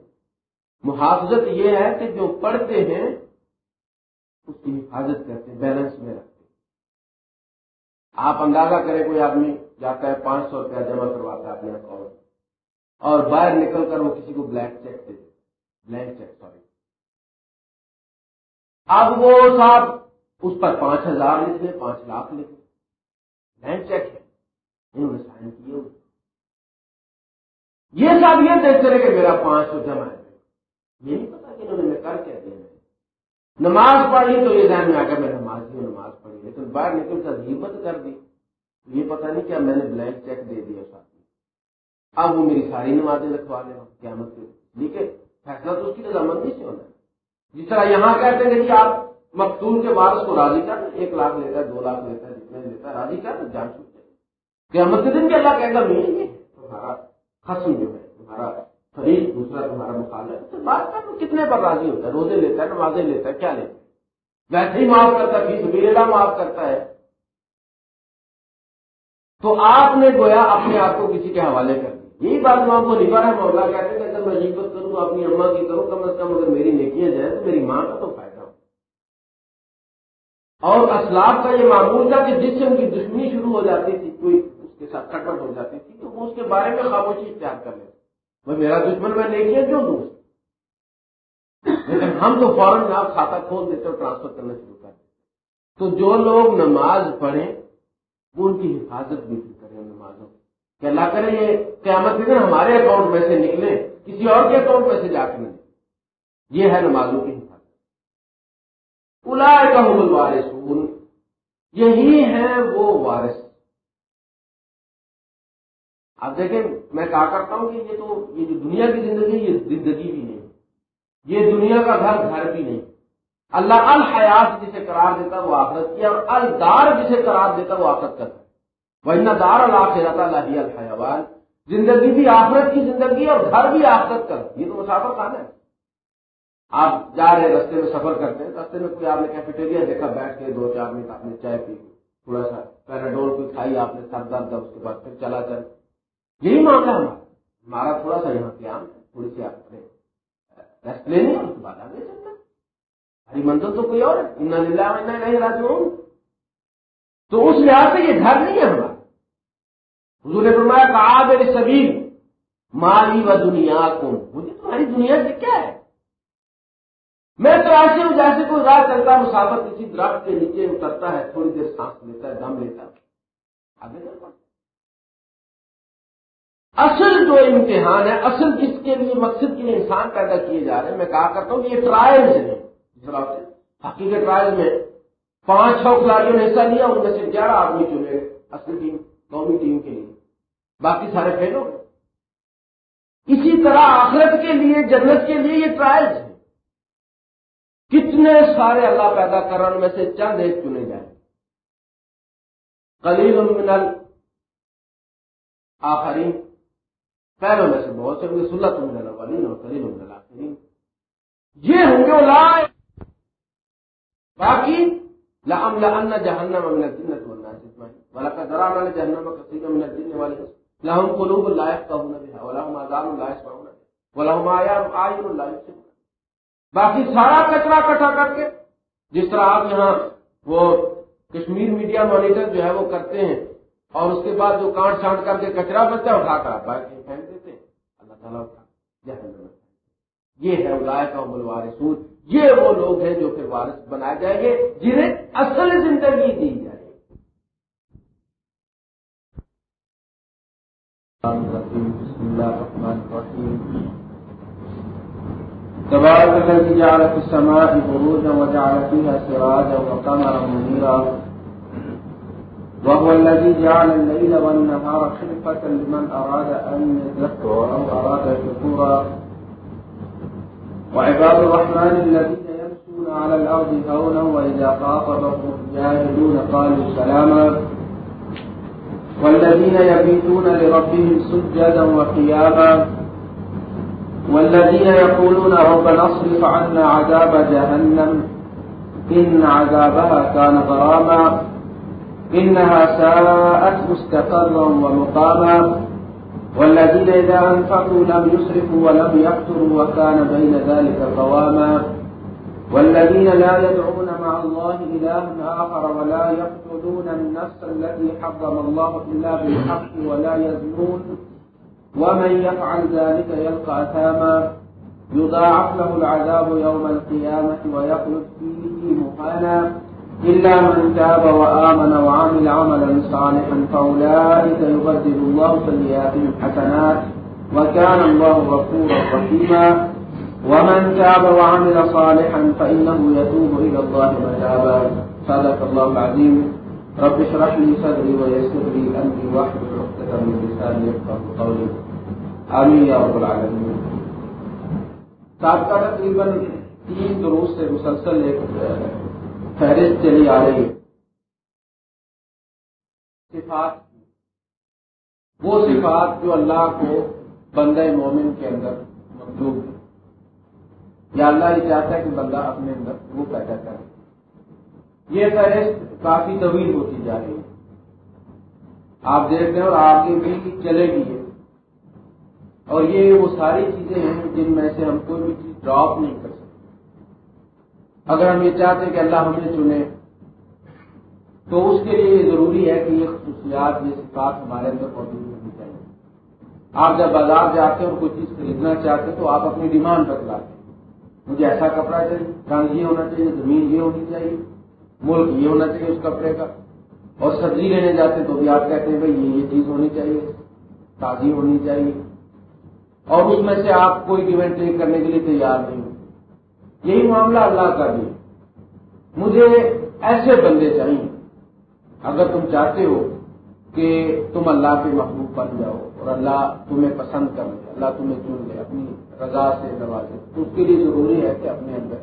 محافظت یہ ہے کہ جو پڑھتے ہیں، اس کی حفاظت کرتے ہیں، بیلنس میں رکھتے آپ اندازہ کریں، کوئی آدمی جاتا ہے، پانچ سو روپیہ جمع کرواتا ہے اپنے اکاؤنٹ اور باہر نکل کر وہ کسی کو بلیک چیک دے۔ دے بلینک چیک سوری اب وہ صاحب اس پر پانچ ہزار لکھ لیں پانچ لاکھ لکھ لیں بلینک چیک ہے۔ انہوں نے سائن کیے یہ صاحب یہ دیکھتے رہے کہ میرا پانچ سو جمع ہے۔ یہ نہیں پتا کہ انہوں نے کر کیا دیا نماز پڑھی تو یہ ذہن میں آ کر میں نماز ہوں نماز پڑھی، لیکن باہر نکل کر حبت کر دی۔ یہ پتا نہیں کیا میں نے بلینک چیک دے دیا ساتھ اب وہ میری ساری نمازیں لکھوا لے قیامت کے لیکن فیصلہ تو اس کی رضامندی سے ہونا۔ ہے جس طرح یہاں کہتے ہیں کہ جی آپ مقتول کے وارث کو راضی کر ایک لاکھ لیتا ہے، دو لاکھ لیتا ہے، جتنے لیتا ہے، راضی کر جان سکتے قیامت کے دن بھی اللہ کہے گا نہیں یہ تمہارا خسم جو ہے، تمہارا فریق دوسرا تمہارا مخالف۔ تو بات کر کتنے پر راضی ہوتا ہے؟ روزے لیتا ہے، نمازیں لیتا ہے، کیا لیتا ہے؟ ویسے ہی معاف کرتا ہے، فیس بیڑا معاف کرتا ہے۔ تو آپ نے گویا اپنے آپ کو کسی کے حوالے کر دیا۔ یہی بات میں آپ کو نبھا ہے، مولا کہتے ہیں کہ اگر میں عجیبت کروں اپنی اماں کی کروں، کم از کم اگر میری نیکیاں جائیں تو میری ماں کا تو فائدہ ہو۔ اور اسلاب کا یہ معمول تھا کہ جس سے ان کی دشمنی شروع ہو جاتی تھی، کوئی اس کے ساتھ کٹپٹ ہو جاتی تھی، تو وہ اس کے بارے میں خاموشی اختیار کر لیتے میں میرا دشمن میں نیکیاں کیوں دوں؟ لیکن ہم تو فوراً آپ کھاتا کھول دیتے اور ٹرانسفر کرنا شروع کر دیتے۔ تو جو لوگ نماز پڑھیں وہ ان کی حفاظت بھی کریں نمازوں کہ اللہ کرے یہ قیامت کے دن ہمارے اکاؤنٹ میں سے نکلے، کسی اور کے اکاؤنٹ میں سے جا کے نہیں یہ ہے نمازوں کی حفاظت۔ الا کا وارث یہی ہے وہ وارث۔ آپ دیکھیں، میں کہا کرتا ہوں کہ یہ تو، یہ جو دنیا کی زندگی یہ زندگی بھی نہیں۔ یہ دنیا کا گھر گھر بھی نہیں۔ اللہ الحیات جسے قرار دیتا ہے وہ آخرت کی اور الدار جسے قرار دیتا ہے وہ آخرت کرتا وہ نہ دار اللہ اللہ الحیوان زندگی بھی آخرت کی زندگی اور گھر بھی آخرت کر یہ تو مسافر خان ہے آپ جا رہے رستے میں سفر کرتے ہیں، رستے میں کوئی آپ نے کیفیٹیریا دیکھا، بیٹھ کے دو چار منٹ آپ نے چائے پی، تھوڑا سا پیراڈول کوئی کھائی، آپ نے سر درد اس کے بعد پھر چلا کر یہی معاملہ ہمارا۔ ہمارا تھوڑا سا یہاں قیام ہے، تھوڑی سی آپ نے ریسٹ لینی اس کے بعد آگے ہری منزل تو کوئی اور ہے؟ نہیں راج تو اس لحاظ سے یہ گھر نہیں ہے ہمارا۔ حضور نے فرمایا کہا میرے سبھی مالی و دنیا کو مجھے تمہاری دنیا سے کیا ہے؟ میں تو ایسے ہوں جیسے کوئی راہ چلتا مسافر کسی درخت کے نیچے اترتا ہے، تھوڑی دیر سانس لیتا ہے، دم لیتا ہے۔ آگے چل پڑتا اصل جو امتحان ہے، اصل جس کے لیے، مقصد کے لیے انسان پیدا کیے جا رہے ہیں، میں کہا کرتا ہوں کہ یہ ٹرائلز ہیں جی، حقیقت ٹرائل میں پانچ چھ کھلاڑیوں نے حصہ لیا، ان میں سے گیارہ آدمی چنے اصل ٹیم، قومی ٹیم کے لیے۔ باقی سارے فیل ہو گئے۔ اسی طرح آخرت کے لیے، جنت کے لیے یہ ٹرائلز ہیں۔ کتنے سارے اللہ پیدا کرنے میں سے چند ایک چنے جائیں۔ کلیل من آخری پہلوں میں سے بہت سے ہوں گے اور کلیل یہ ہوں گے وہ لائے باقی لام لان جہنم امن جنت ذرا جہنم کثیر امن جن والے لہم قلوب لائق کا ہونا بھی ہے ولہم آزان کا ہونا ولہم آیا باقی سارا کچرا کٹھا کر کے جس طرح آپ یہاں وہ کشمیر میڈیا مانیٹر جو ہے وہ کرتے ہیں اور اس کے بعد جو کانٹ چھانٹ کر کے کچرا بچتا ہے، اٹھا کر آپ پھینک دیتے ہیں۔ اللہ تعالیٰ یہ ہے لائق کا یہ وہ لوگ ہیں جو پھر وارث بنائے جائیں گے، جنہیں اصل زندگی دی جائے بسم الله الرحمن الرحيم تبارك الذي جعل في السماء بروجا وجعل فيها سراجا وقمرا منيرا وهو الذي جعل الليل والنهار خلفة لمن أراد أن يذكر أو أراد شكورا وعباد الرحمن الذين يمشون على الأرض هونا وإذا خاطبهم الجاهلون قالوا سلاما. والذين يبيتون لربهم سجدا وقياما. والذين يقولون ربنا اصرف عنا عذاب جهنم. إن عذابها كان غراما. إنها ساءت مستقرا ومقاما. والذين إذا أنفقوا لم يسرفوا ولم يقتروا وكان بين ذلك قواما والذين لا يدعون مع الله إله آخر ولا يقتلون النفس التي حرم الله إلا بالحق ولا يزنون ومن يفعل ذلك يلقى أثاما يضاعف له العذاب يوم القيامة ويخلد فيه مهانا إلا من تاب وآمن وعمل عملا صالحا فأولئك يبدل الله سيئاتهم حسنات وكان الله غفورا رحيما. ومن تاب وعمل صالحا فإنه يتوب إلى الله متابا. صدق الله العظيم. رب اشرح لي صدري ويسر لي أمري واحلل عقدة من لساني يفقهوا قولي. آمين يا رب العالمين. سابقہ تقریباً تین دروس سے مسلسل ایک فہرست چلی آ رہی ہے۔ صفات وہ صفات جو اللہ کو بندہ مومن کے اندر مطلوب ہے۔ یا اللہ یہ چاہتا ہے کہ بندہ اپنے اندر وہ پیدا کرے۔ یہ فہرست کافی طویل ہوتی جا رہی ہے۔ آپ دیکھتے ہیں اور آگے بھی چلے گی ہے اور یہ وہ ساری چیزیں ہیں جن میں سے ہم کوئی بھی چیز ڈراپ نہیں کر اگر ہم یہ چاہتے ہیں کہ اللہ ہمیں چنے، تو اس کے لیے یہ ضروری ہے کہ یہ خصوصیات، یہ صفات ہمارے اندر موجود ہونی چاہیے۔ آپ جب بازار جاتے ہیں اور کوئی چیز خریدنا چاہتے ہیں، تو آپ اپنی ڈیمانڈ بتلاتے ہیں۔ مجھے ایسا کپڑا چاہیے رنگ یہ ہونا چاہیے، زمین یہ ہونی چاہیے، ملک یہ ہونا چاہیے اس کپڑے کا۔ اور سبزی لینے جاتے تو بھی آپ کہتے ہیں، بھائی یہ یہ چیز ہونی چاہیے، تازی ہونی چاہیے۔ اور اس میں سے آپ کوئی گیون ٹیک کرنے کے لیے تیار نہیں یہی معاملہ اللہ کا بھی۔ مجھے ایسے بندے چاہیے۔ اگر تم چاہتے ہو کہ تم اللہ کے محبوب بن جاؤ اور اللہ تمہیں پسند کر لے، اللہ تمہیں چن لے، اپنی رضا سے نوازے، تو اس کے لیے ضروری ہے کہ اپنے اندر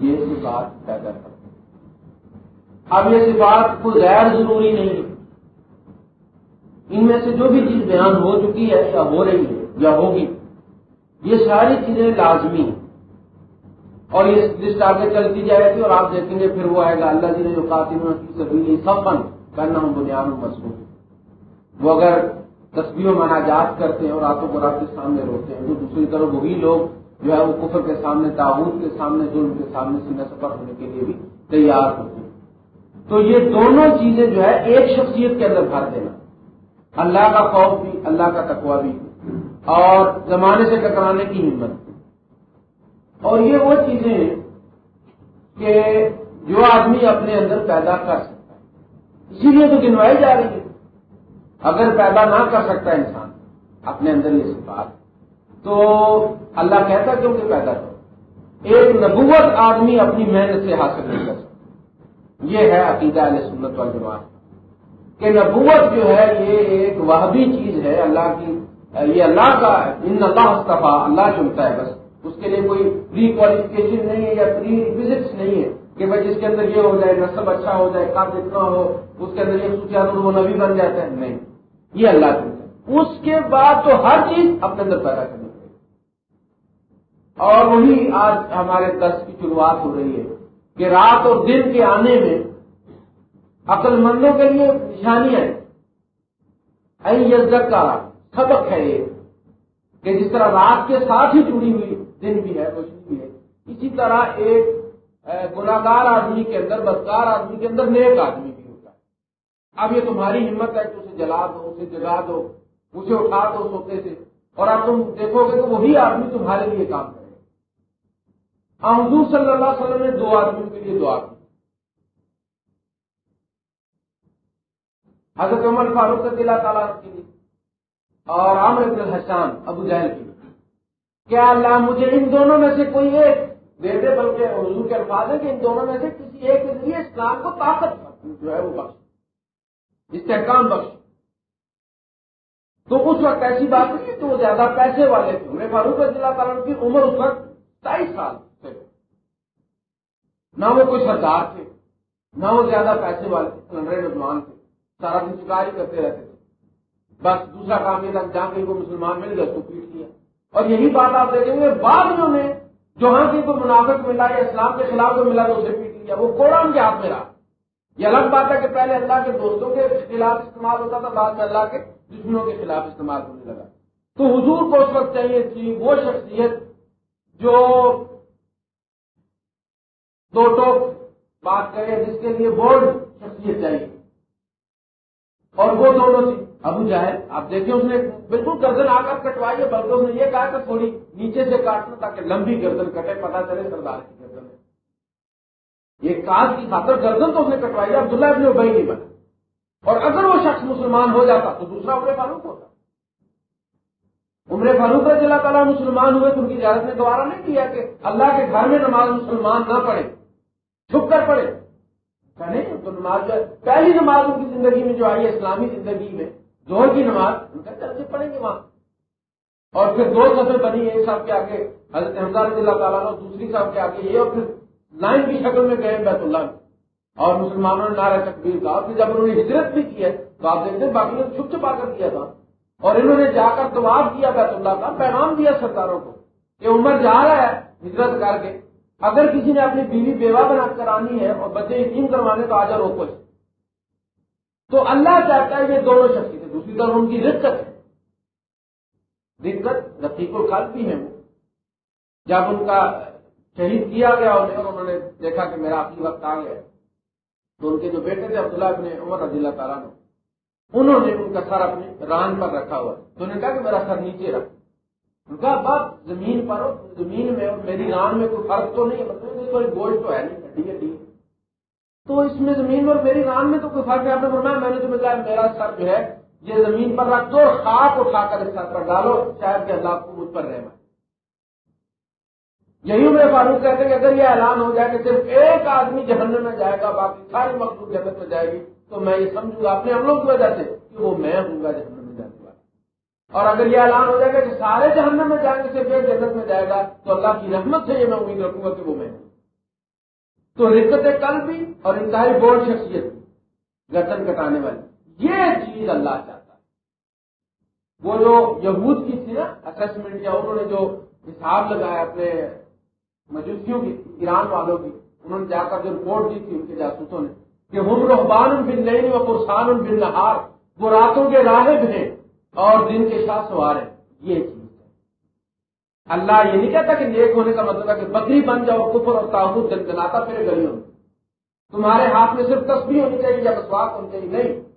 یہ صفات پیدا کر اب یہ صفات کوئی غیر ضروری نہیں ہے۔ ان میں سے جو بھی چیز بیان ہو چکی ہے یا ہو رہی ہے یا ہوگی، یہ ساری چیزیں لازمی ہیں۔ اور یہ لسٹ آگے چلتی جائے گی اور آپ دیکھیں گے پھر وہ آئے گا، اللہ جی نے جو قاتم کی سبھی سب بند کرنا ہوں بنیاد مضبوط وہ اگر تصویر و مناجات کرتے ہیں اور راتوں کو رات کے سامنے روتے ہیں تو دوسری طرف وہی لوگ جو ہے وہ کفر کے سامنے تعاون کے سامنے، ظلم کے سامنے سینہ سفر ہونے کے لیے بھی تیار ہوتے ہیں۔ تو یہ دونوں چیزیں جو ہے ایک شخصیت کے اندر بھر دینا۔ اللہ کا خوف بھی، اللہ کا تقوا بھی۔ اور زمانے سے ٹکرانے کی ہمت۔ اور یہ وہ چیزیں ہیں کہ جو آدمی اپنے اندر پیدا کر سکتا ہے۔ اسی لیے تو گنوائی جا رہی ہے۔ اگر پیدا نہ کر سکتا انسان، اپنے اندر یہ صفات۔ تو اللہ کہتا کیوں کہ پیدا کرو۔ ایک نبوت آدمی اپنی محنت سے حاصل نہیں کر سکتا۔ یہ ہے عقیدہ علیہ سنت والجماعت۔ کہ نبوت جو ہے، یہ ایک وہبی چیز ہے۔ اللہ کی، یہ اللہ کا ان اللہ استفا اللہ چنتا ہے بس۔ اس کے لیے کوئی پری کوالیفکیشن نہیں ہے یا پری وزٹس نہیں ہے کہ بھائی جس کے اندر یہ ہو جائے، نصب اچھا ہو جائے کام اتنا ہو، اس کے اندر یہ سوچا وہ نبی بن جاتا ہے نہیں، یہ اللہ اس کے بعد تو ہر چیز اپنے اندر پیدا کرنی پڑے اور وہی آج ہمارے دس کی شروعات ہو رہی ہے کہ رات اور دن کے آنے میں عقل مندوں کے لیے نشانیاں یزت کا سبق ہے یہ کہ جس طرح رات کے ساتھ ہی جڑی ہوئی دن بھی ہے روشنی بھی ہے۔ اسی طرح ایک گناگار آدمی کے اندر، بدکار آدمی کے اندر نیک آدمی بھی ہوتا ہے۔ اب یہ تمہاری ہمت ہے کہ اسے جلا دو، اسے جگا دو اسے اٹھا دو سوتے سے۔ اور اب تم دیکھو گے تو وہی آدمی تمہارے لیے کام کرے گا۔ ہاں، حضور صلی اللہ علیہ وسلم نے دو آدمیوں کے لیے دعا کی۔ حضرت عمر فاروق رضی اللہ تعالیٰ کے لیے اور عامر ابن الحسان ابو جہل کی کیا اللہ مجھے ان دونوں میں سے کوئی ایک دے دے بلکہ حضور کے الفاظ ہے کہ ان دونوں میں سے کسی ایک کے ذریعے اسلام کو طاقت جو ہے وہ بخش استحکام بخش تو اس وقت ایسی بات نہیں کہ وہ زیادہ پیسے والے تھے۔ عمر فاروق رضی اللہ تعالیٰ کی عمر اس وقت ستائیس سال تھے نہ وہ کوئی سردار تھے، نہ وہ زیادہ پیسے والے تھے نوجوان تھے۔ سارا دن شکاری کرتے رہتے تھے۔ بس دوسرا کام یہ تھا جہاں کہیں کو مسلمان مل گیا اس کو پیٹ کیا اور یہی بات آپ دیکھیں گے بعد میں انہیں جہاں کہیں کو منافق ملا یا اسلام کے خلاف کو ملا تو اسے پیٹ لیا، وہ قرآن کے ہاتھ میں رہا۔ یہ الگ بات ہے کہ پہلے اللہ کے دوستوں کے خلاف استعمال ہوتا تھا، بعد میں اللہ کے دشمنوں کے خلاف استعمال ہونے لگا۔ تو حضور کو اس وقت چاہیے تھی وہ شخصیت جو دو ٹوک بات کرے، جس کے لیے بورڈ شخصیت چاہیے۔ اور وہ دونوں تھی۔ ابو جاہل، آپ دیکھیں اس نے بالکل گردن آ کر کٹوائی ہے، بلکہ اس نے یہ کہا کہ تھوڑی نیچے سے کاٹنا تاکہ لمبی گردن کٹے، پتا چلے سردار کی گردن ہے۔ یہ کاج کی خاطر گردن تو اس نے کٹوائی ہے، عبداللہ ابن ابئی نہیں بنا اور اگر وہ شخص مسلمان ہو جاتا تو دوسرا عمر فاروق ہوتا۔ عمر فاروق رضی اللہ تعالیٰ مسلمان ہوئے تو ان کی اجازت نے دوبارہ نہیں کیا کہ اللہ کے گھر میں نماز مسلمان نہ پڑھے، چھپ کر پڑھے۔ نہیں، تو نماز جو ہے، پہلی نماز ان کی زندگی میں جو آئی ہے، اسلامی زندگی میں زہر کی نماز ان کا چل سے پڑھیں گے وہاں۔ اور پھر دو سفر بنی، ایک صاحب کے آگے حضرت حمزہ رضی اللہ تعالیٰ نے دوسری صاحب کے آگے یہ، اور پھر لائن کی شکل میں گئے بیت اللہ میں۔ اور مسلمانوں نے نعرہ تکبیر کا، اور پھر جب انہوں نے ہجرت بھی کی ہے، تو آپ دیکھتے ہیں باقی نے چھپ چھپا کر کیا تھا۔ اور انہوں نے جا کر طواف کیا بیت اللہ کا، پیغام دیا سرکاروں کو کہ عمر جا رہا ہے ہجرت کر کے۔ اگر کسی نے اپنی بیوی بیوہ بنا کر آنی ہے اور بچے یقین کروانے تو آ جا روکو۔ تو اللہ چاہتا ہے یہ دونوں شخص دوسری طرف ان کی رقت ہے۔ دقت رفیق القل بھی ہے وہ۔ جب ان کا شہید کیا گیا انہیں انہوں نے دیکھا کہ میرا اپنی وقت آ گیا تو ان کے جو بیٹے تھے عبداللہ ابن عمر رضی اللہ تعالیٰ نے انہوں نے ان کا سر اپنے ران پر رکھا ہوا تو انہوں نے کہا کہ میرا سر نیچے رکھ۔ ان کا بات زمین پر زمین میں میری ران میں کوئی فرق تو نہیں مطلب کوئی گوشت تو ہے، نہیں ہڈی ہڈی تو اس میں زمین اور میری ران میں تو کوئی فرق ہے؟ آپ نے فرمایا، میں نے تمہیں کہا میرا سر جو ہے یہ زمین پر رکھ دو، خاک اٹھا کر اس سر پر ڈالو، شاید کہ اللہ کو مجھ پر رہنا یہی میرے فاروق کہتے ہیں کہ اگر یہ اعلان ہو جائے کہ صرف ایک آدمی جہنم میں جائے گا، باقی ساری مخلوق جنت میں جائے گی، تو میں یہ سمجھوں گا اپنے عملوں کی وجہ سے کہ وہ میں ہوں گا جہنم میں جانے والا۔ اور اگر یہ اعلان ہو جائے گا کہ سارے جہنم میں جائیں گے، صرف ایک جنت میں جائے گا، تو اللہ کی رحمت سے یہ میں امید رکھوں گا کہ وہ میں ہوں۔ تو رکت کل بھی اور انتہائی بورڈ شخصیت، گردن کٹانے والی۔ یہ چیز اللہ چاہتا ہے۔ وہ جو یہود کی تھی نا اسسمنٹ یا انہوں نے جو حساب لگایا اپنے مجوسیوں کی، ایران والوں کی، انہوں نے جا کر جو رپورٹ دی تھی ان کے جاسوسوں نے کہ ہم رحبان بن نئی و قرسان بن نہار وہ راتوں کے راہب ہیں اور دن کے شاہ سوار ہیں۔ یہ چیز ہے۔ اللہ یہ نہیں کہتا کہ نیک ہونے کا مطلب ہے کہ بکری بن جاؤ، کفر اور تاحود دن دناتا پھر گلیوں میں۔ تمہارے ہاتھ میں صرف تصویر ہونی چاہیے یا مسواک ہونی چاہیے؟ نہیں۔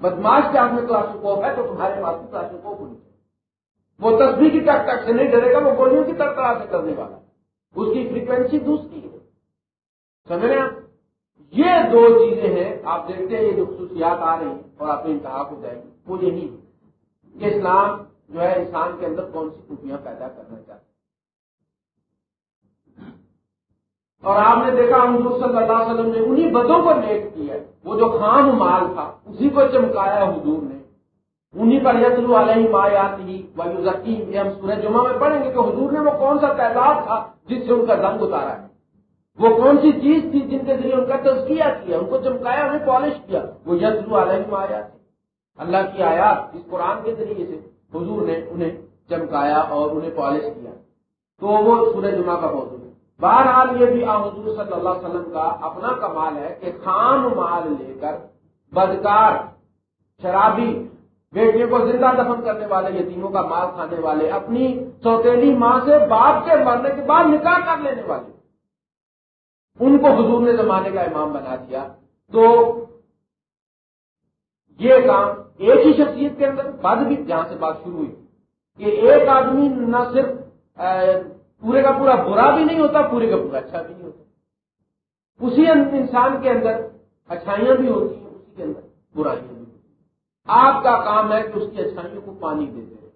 بدماش کے ہاتھ میں کلاشن ہے تو تمہارے پاس بھی کلاشن ہونی چاہیے وہ تصویر کی ٹک ٹک سے نہیں ڈرے گا، وہ گولیوں کی طرح طرح سے کرنے والا اس کی فریکوینسی دوسری ہے۔ سمجھ رہے ہیں یہ دو چیزیں ہیں، آپ دیکھتے ہیں، یہ جو خصوصیات آ رہی ہیں اور آپ انتہا ہو جائے گی وہ یہی ہے کہ اسلام جو ہے انسان کے اندر کون سی خوبیاں پیدا کرنا چاہتے اور آپ نے دیکھا حضور صلی اللہ علیہ وسلم نے انہی بدوں پر نیک کیا۔ وہ جو خام مال تھا، اسی کو چمکایا حضور نے۔ انہی پر یتلو علیہ مایات ہی وایو ذکی ہم سورہ جمعہ میں پڑھیں گے کہ حضور نے وہ کون سا تعداد تھا جس سے ان کا رنگ اتارا ہے۔ وہ کون سی چیز تھی جن کے ذریعے ان کا تزکیہ کیا، ان کو چمکایا، انہیں پالش کیا؟ وہ یتلو علیہ مایات اللہ کی آیات اس قرآن کے ذریعے سے حضور نے انہیں چمکایا اور انہیں پالش کیا۔ تو وہ سورہ جمعہ کا موضوع بہرحال یہ بھی حضور صلی اللہ علیہ وسلم کا اپنا کمال ہے کہ خام مال لے کر بدکار، شرابی، بیٹیوں کو زندہ دفن کرنے والے، یتیموں کا مال کھانے والے، اپنی سوتیلی ماں سے باپ کے مرنے کے بعد نکاح کر لینے والے۔ ان کو حضور نے زمانے کا امام بنا دیا۔ تو یہ کام ایک ہی شخصیت کے اندر بعد بھی جہاں سے بات شروع ہوئی کہ ایک آدمی نہ صرف پورے کا پورا برا بھی نہیں ہوتا، پورے کا پورا اچھا بھی نہیں ہوتا۔ اسی انسان کے اندر اچھائیاں بھی ہوتی ہیں، اسی کے اندر برائیاں بھی آپ کا کام ہے کہ اس کی اچھائیوں کو پانی دیتے رہے،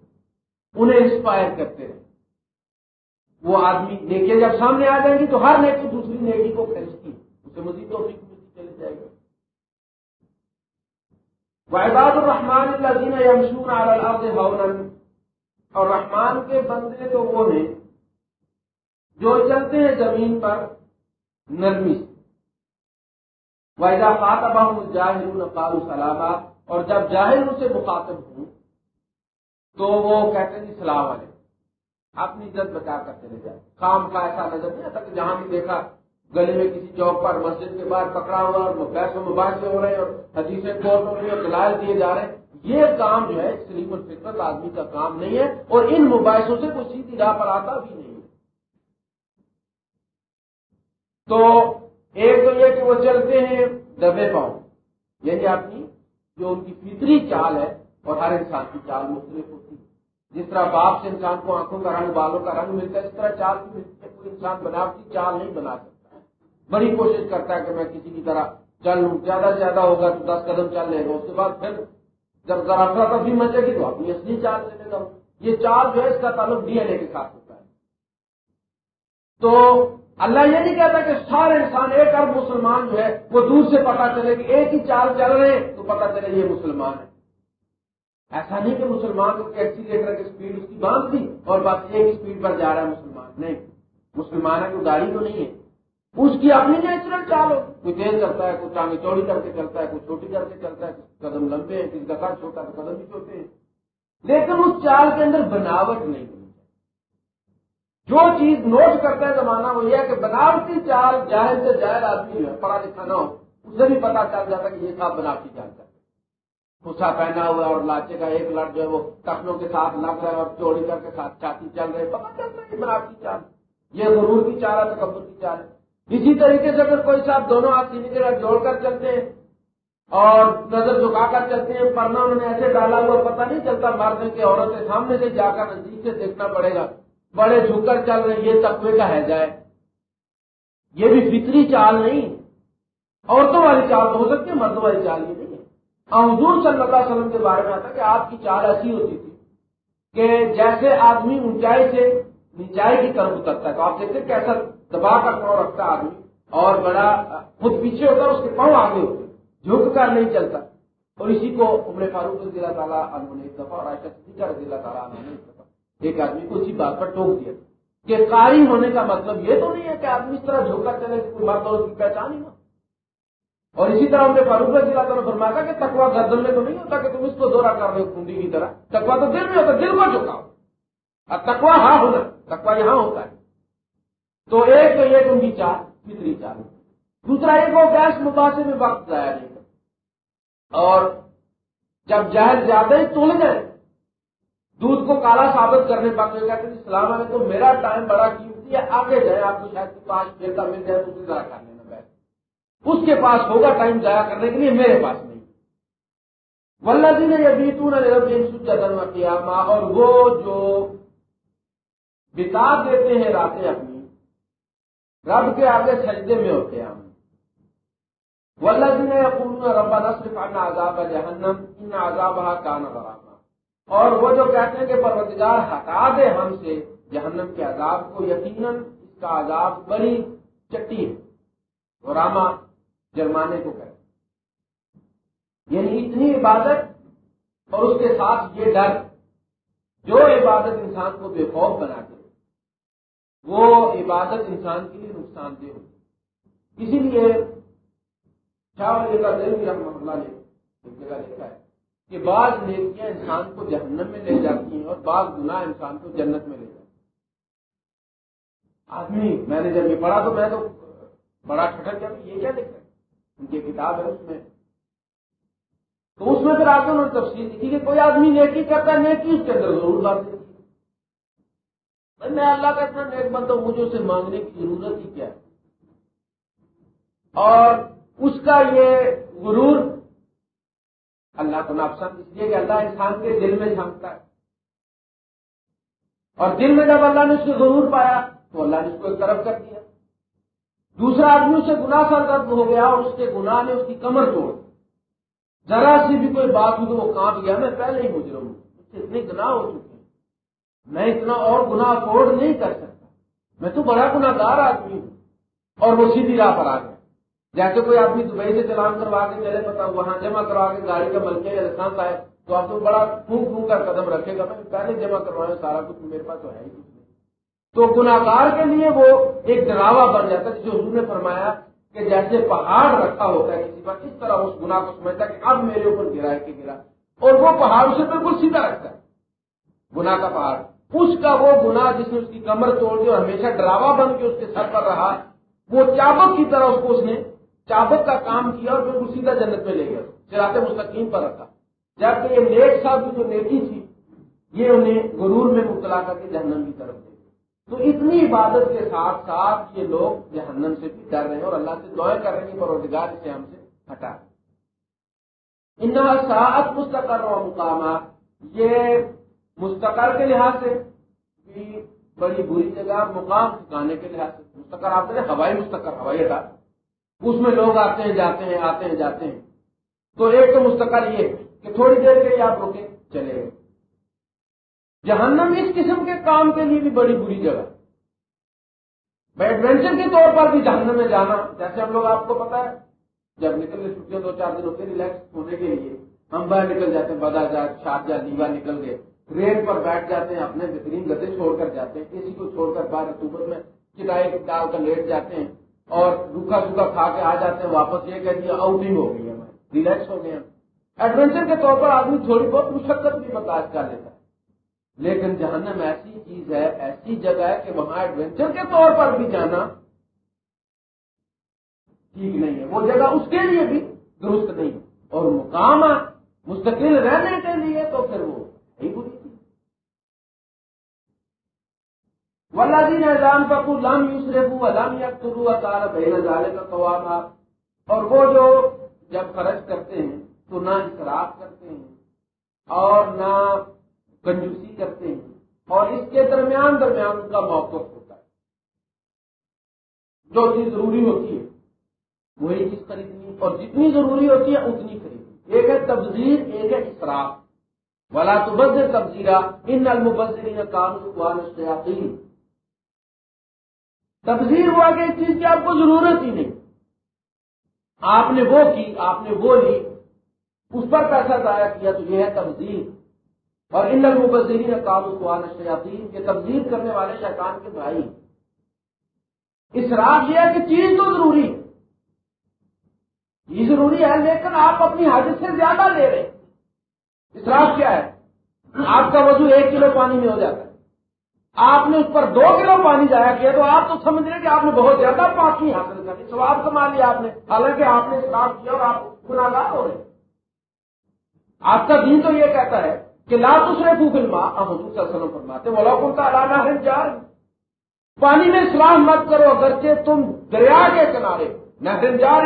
انہیں انسپائر کرتے رہے۔ وہ آدمی نیکیاں جب سامنے آ جائیں گی تو ہر نیکی دوسری نیکی کو کھینچتی اسے مزید تو ملتی چلے جائے گا۔ وحباد الرحمان اللہ یمشون اور رحمان کے بندے تو وہ ہیں جو چلتے ہیں زمین پر نرمی سے۔ وحدہ خاطبہ جاہر قالو سلامہ اور جب جاہر ان سے مخاطب ہوں، تو وہ کہتے ہیں جی، سلام علیکم۔ اپنی عزت بچا کر چلے جائے کام کا ایسا نظر نہیں آتا کہ جہاں بھی دیکھا گلی میں کسی چوک پر، مسجد کے باہر پکڑا ہوا، اور پیسوں مباحثے ہو رہے ہیں، اور حدیثیں کورٹ ہو رہی اور دلائل دیے جا رہے ہیں۔ یہ کام جو ہے سلیم الفطرت، آدمی کا کام نہیں ہے، اور ان مباحثوں سے کوئی سیدھی راہ پر آتا بھی نہیں ہے تو ایک تو یہ کہ وہ چلتے ہیں دبے پاؤں۔ یعنی اپنی جو ان کی فطری چال ہے اور ہر انسان کی چال مختلف ہوتی ہے۔ جس طرح باپ سے انسان کو آنکھوں کا رنگ، بالوں کا رنگ ملتا ہے، اس طرح چال بھی ملتی ہے۔ کوئی انسان بناوٹی چال نہیں بنا سکتا۔ ہے بڑی کوشش کرتا ہے کہ میں کسی کی طرح چل لوں، زیادہ سے زیادہ ہوگا تو دس قدم چل لے گا، اس کے بعد پھر جب ذرا افرا مچے گی تو اپنی اصلی چال لے گا یہ چال جو ہے اس کا تعلق ڈی این اے کے ساتھ ہوتا ہے۔ تو اللہ یہ نہیں کہتا کہ سارے انسان ایک ارب مسلمان جو ہے، وہ دور سے پتا چلے کہ ایک ہی چال چل رہے ہیں، تو پتا چلے یہ مسلمان ہے ایسا نہیں کہ مسلمان کو ایکسیلیٹر کی اسپیڈ اس کی باندھ دی اور بس ایک اسپیڈ پر جا رہا ہے مسلمان۔ نہیں، مسلمان ہے، کوئی گاڑی تو نہیں ہے۔ اس کی اپنی نیچرل چال ہو کوئی تیز چلتا ہے، کوئی ٹانگیں چوڑی کر کے چلتا ہے، کوئی چھوٹی کر کے چلتا ہے قدم لمبے ہیں کسی کا چھوٹا تو قدم بھی چھوٹے ہیں۔ لیکن اس چال کے اندر بناوٹ نہیں۔ جو چیز نوٹ کرتا ہے زمانہ وہ یہ ہے کہ بناوٹی چال جاہر سے جاہر آدمی ہے، پڑھا لکھا نہ ہو، اسے بھی پتا چل جاتا کہ یہ صاحب بناوٹی چال ہے۔ خوشا پہنا ہوا اور لاچے کا ایک لٹ جو ہے وہ ٹخنوں کے ساتھ لگ رہا ہے اور چوڑی کر کے ساتھ چاتی چل رہے پتا چلتا ہے بناوٹی چال۔ یہ غرور کی چال ہے تو کبر کی چال ہے۔ اسی طریقے سے اگر کوئی صاحب دونوں ہاتھ سینے کے جوڑ کر چلتے ہیں اور نظر جھکا کر چلتے ہیں، پرنا انہوں نے ایسے ڈالا ہوا پتہ نہیں چلتا، مرد کے عورت سامنے سے جا کر نزدیک سے دیکھنا پڑے گا۔ بڑے جھک کر چل رہے یہ تقوی کا ہے۔ جائے یہ بھی فطری چال نہیں۔ عورتوں والی چال تو ہو سکتی ہے، مردوں والی چال یہ نہیں ہے۔ حضور صلی اللہ علیہ وسلم کے بارے میں آتا کہ آپ کی چال ایسی ہوتی تھی کہ جیسے آدمی اونچائی سے نیچائی کی طرف اترتا ہے، تو آپ دیکھتے کیسا دبا کر پاؤں رکھتا آدمی، اور بڑا خود پیچھے ہوتا ہے اس کے پاؤں آگے ہوتے جھک کر نہیں چلتا۔ اور اسی کو عمر فاروق رضی اللہ تعالیٰ نے ایک دفعہ اور رضی اللہ تعالیٰ نے ایک دفعہ ایک آدمی کو اسی بات پر ٹوک دیا کہ قاری ہونے کا مطلب یہ تو نہیں ہے کہ آدمی اس طرح جھوکا چلے کہ کوئی مرد اور اس کی پہچان ہی ہو۔ اور اسی طرح ہم نے فاروق رضی اللہ تعالیٰ فرمایا کہ تکوا گردن میں تو نہیں ہوتا کہ تم اس کو دورہ کر رہے ہو کنڈی کی طرح۔ تکوا تو دل میں ہوتا دل کو جھکاؤ۔ اور تکوا ہاں ہونا تکوا یہاں ہوتا ہے۔ تو ایک تو یہ ان کی چار فطری چار دوسرا ایک وہ گیس مباحثے میں وقت ضائع نہیں کرتا۔ اور جب جہر زیادہ ہی تول جائے دودھ کو کالا ثابت کرنے پر کہتے ہیں السلام علیکم، میرا ٹائم بڑا قیمتی ہے؟ آگے جائے آپ کو شاید پانچ دیر کا مل جائے تو اسے ضائع کر لینا بیٹھ اس کے پاس ہوگا ٹائم ضائع کرنے کے لیے، میرے پاس نہیں۔ ولہ جی نے یہ بیتو نہ قیامہ اور وہ جو بتا دیتے ہیں راتیں اپنی، رب کے آگے سجدے میں ہوتے ہیں ہم ولہ جی نے ربا نصر کرنا عذاب جہنم، ان عذاب کا نہ اور وہ جو کہتے ہیں کہ پروتگار ہٹا دے ہم سے، جہنم کے عذاب کو، یقیناً اس کا عذاب بڑی چٹی ہے۔ راما جرمانے کو کہتے یعنی اتنی عبادت اور اس کے ساتھ یہ ڈر، جو عبادت انسان کو بے خوف بنا دے وہ عبادت انسان کے لیے نقصان دہ ہوتی اسی لیے شاہ کا دل بھی رحمۃ اللہ نے ایک جگہ لکھا ہے۔ کہ بعض نیکیاں انسان کو جہنم میں لے جاتی ہیں اور بعض گناہ انسان کو جنت میں لے جاتی ہیں۔ آدمی، میں نے جب یہ پڑھا تو میں تو بڑا ٹھٹک گیا یہ کیا لکھا ہے؟ ان کی کتاب ہے اس میں۔ تو اس میں پھر آگے انہوں نے تفصیل لکھی کہ کوئی آدمی نیکی کرتا ہے، نیکی اس کے اندر ضرور بات دیتی میں اللہ کا اتنا نیک بنتا ہوں، مجھے اسے مانگنے کی ضرورت ہی کیا ہے؟ اور اس کا یہ غرور اللہ کو ناپسند اس لیے کہ اللہ انسان کے دل میں جھانکتا ہے۔ اور دل میں جب اللہ نے اس کو ضرور پایا تو اللہ نے اس کو ایک طرف کر دیا۔ دوسرا آدمی اسے گنا درد ہو گیا اور اس کے گناہ نے اس کی کمر توڑ ذرا سی بھی کوئی بات ہوئی تو وہ کانپ گیا۔ میں پہلے ہی مجرم ہوں۔ اتنے گناہ ہو چکے ہیں۔ میں اتنا اور گناہ افورڈ نہیں کر سکتا۔ میں تو بڑا گناہ گار آدمی ہوں اور وہ سیدھی راہ پر آ گیا۔ جیسے کوئی آدمی دبئی سے چلان کروا کے چلے پتا وہاں جمع کروا کے گاڑی کا ملکے یا لائسنس آئے تو آپ تو بڑا پھونک پھونک کر قدم رکھے گا میں پہلے جمع کروائے سارا کچھ میرے پاس تو ہے ہی تو گناگار کے لیے وہ ایک ڈراوا بن جاتا ہے جو حضور نے فرمایا کہ جیسے پہاڑ رکھا ہوتا ہے کسی پر، اس طرح اس گنا کو سمجھتا ہے کہ اب میرے اوپر گرا ہے کہ گرا۔ اور وہ پہاڑ اسے بالکل سیدھا رکھتا ہے۔ گنا کا پہاڑ۔ اس کا وہ گنا جس نے اس کی کمر توڑ دی اور ہمیشہ ڈراوا بن کے اس کے سر پر رہا، وہ چابک کی طرح اس کو اس نے چابک کا کام کیا اور بالکل سیدھا جنت میں لے گیا۔ چراتے مستقیم پر رکھا۔ جبکہ یہ نیک صاحب کی جو نیکی تھی، یہ انہیں غرور میں مبتلا کر کے جہنم کی طرف دے تو اتنی عبادت کے ساتھ ساتھ یہ لوگ جہنم سے بھی ڈر رہے ہیں اور اللہ سے دعائیں کر رہے ہیں روزگار اسے ہم سے ہٹا ان ساعت مستقر و مقامات یہ مستقر کے لحاظ سے بھی بڑی بری جگہ، مقام ٹھکانے کے لحاظ سے۔ مستقر آپ نے ہوائی مستقر، ہوائی اڈا۔ اس میں لوگ آتے ہیں، جاتے ہیں، آتے ہیں، جاتے ہیں۔ تو ایک تو مستقل یہ کہ تھوڑی دیر کے لیے آپ روکے چلے گئے۔ جہنم اس قسم کے کام کے لیے بھی بڑی بری جگہ۔ ایڈونچر کے طور پر بھی جہنم میں جانا، جیسے ہم لوگ آپ کو پتا ہے، جب نکل گئے چھٹیاں دو چار دنوں کے ریلیکس ہونے کے لیے۔ ہم باہر نکل جاتے ہیں بدا جا شاد لیوا نکل گئے۔ ٹرین پر بیٹھ جاتے ہیں، اپنے بہترین گدے چھوڑ کر جاتے ہیں کسی کو چھوڑ کر باہر اکتوبر میں چٹائی ڈال کر لیٹ جاتے ہیں۔ اور روکھا سوکھا کھا کے آ جاتے ہیں واپس، یہ کہہ دیا آؤٹنگ ہو گئی ہماری ریلیکس ہو گئے ایڈونچر کے طور پر آدمی تھوڑی بہت مشقت بھی برداشت کر لیتا ہے۔ لیکن جہنم ایسی چیز ہے، ایسی جگہ ہے کہ وہاں ایڈونچر کے طور پر بھی جانا ٹھیک نہیں ہے۔ وہ جگہ اس کے لیے بھی درست نہیں اور مقام مستقل رہنے کے لیے تو پھر وہ نہیں بری۔ ولادین اعلان پکو لام یوس علام یکرو اطار بے نظارے کا اور وہ جو جب خرچ کرتے ہیں تو نہ اصراف کرتے ہیں اور نہ کنجوسی کرتے ہیں اور اس کے درمیان درمیان ان کا موقف ہوتا ہے۔ جو چیز ضروری ہوتی ہے، وہی چیز خریدنی، اور جتنی ضروری ہوتی ہے اتنی خریدنی۔ ایک ہے تبدیل ایک ہے اصراف ولا تو تبزیرہ ان المبزرین کام شیاتی تبدیل ہوا کہ اس چیز کی آپ کو ضرورت ہی نہیں۔ آپ نے وہ کی، آپ نے وہ لی۔ اس پر پیسہ ضائع کیا تو یہ ہے تبدیل اور ان المبزرین نے کام شیاتی کے تبدیل کرنے والے شیطان کے بھائی۔ اسراف یہ ہے کہ چیز تو ضروری یہ ضروری ہے، لیکن آپ اپنی حاجت سے زیادہ لے رہے اسراف کیا ہے؟ آپ کا وضو ایک کلو پانی میں ہو جاتا ہے۔ آپ نے اس پر دو کلو پانی جایا کیا تو آپ تو سمجھ رہے کہ آپ نے بہت زیادہ پانی حاصل کر لی سواب کما لیا آپ نے۔ حالانکہ آپ نے اسراف کیا اور آپ گناگار ہو رہے آپ کا دین تو یہ کہتا ہے کہ لا دوسرے کو فلما حضور وسلم فرماتے وہ لوگوں کا الانا ہے جار۔ پانی میں اسلام مت کرو اگرچہ تم دریا کے کنارے نہ جار۔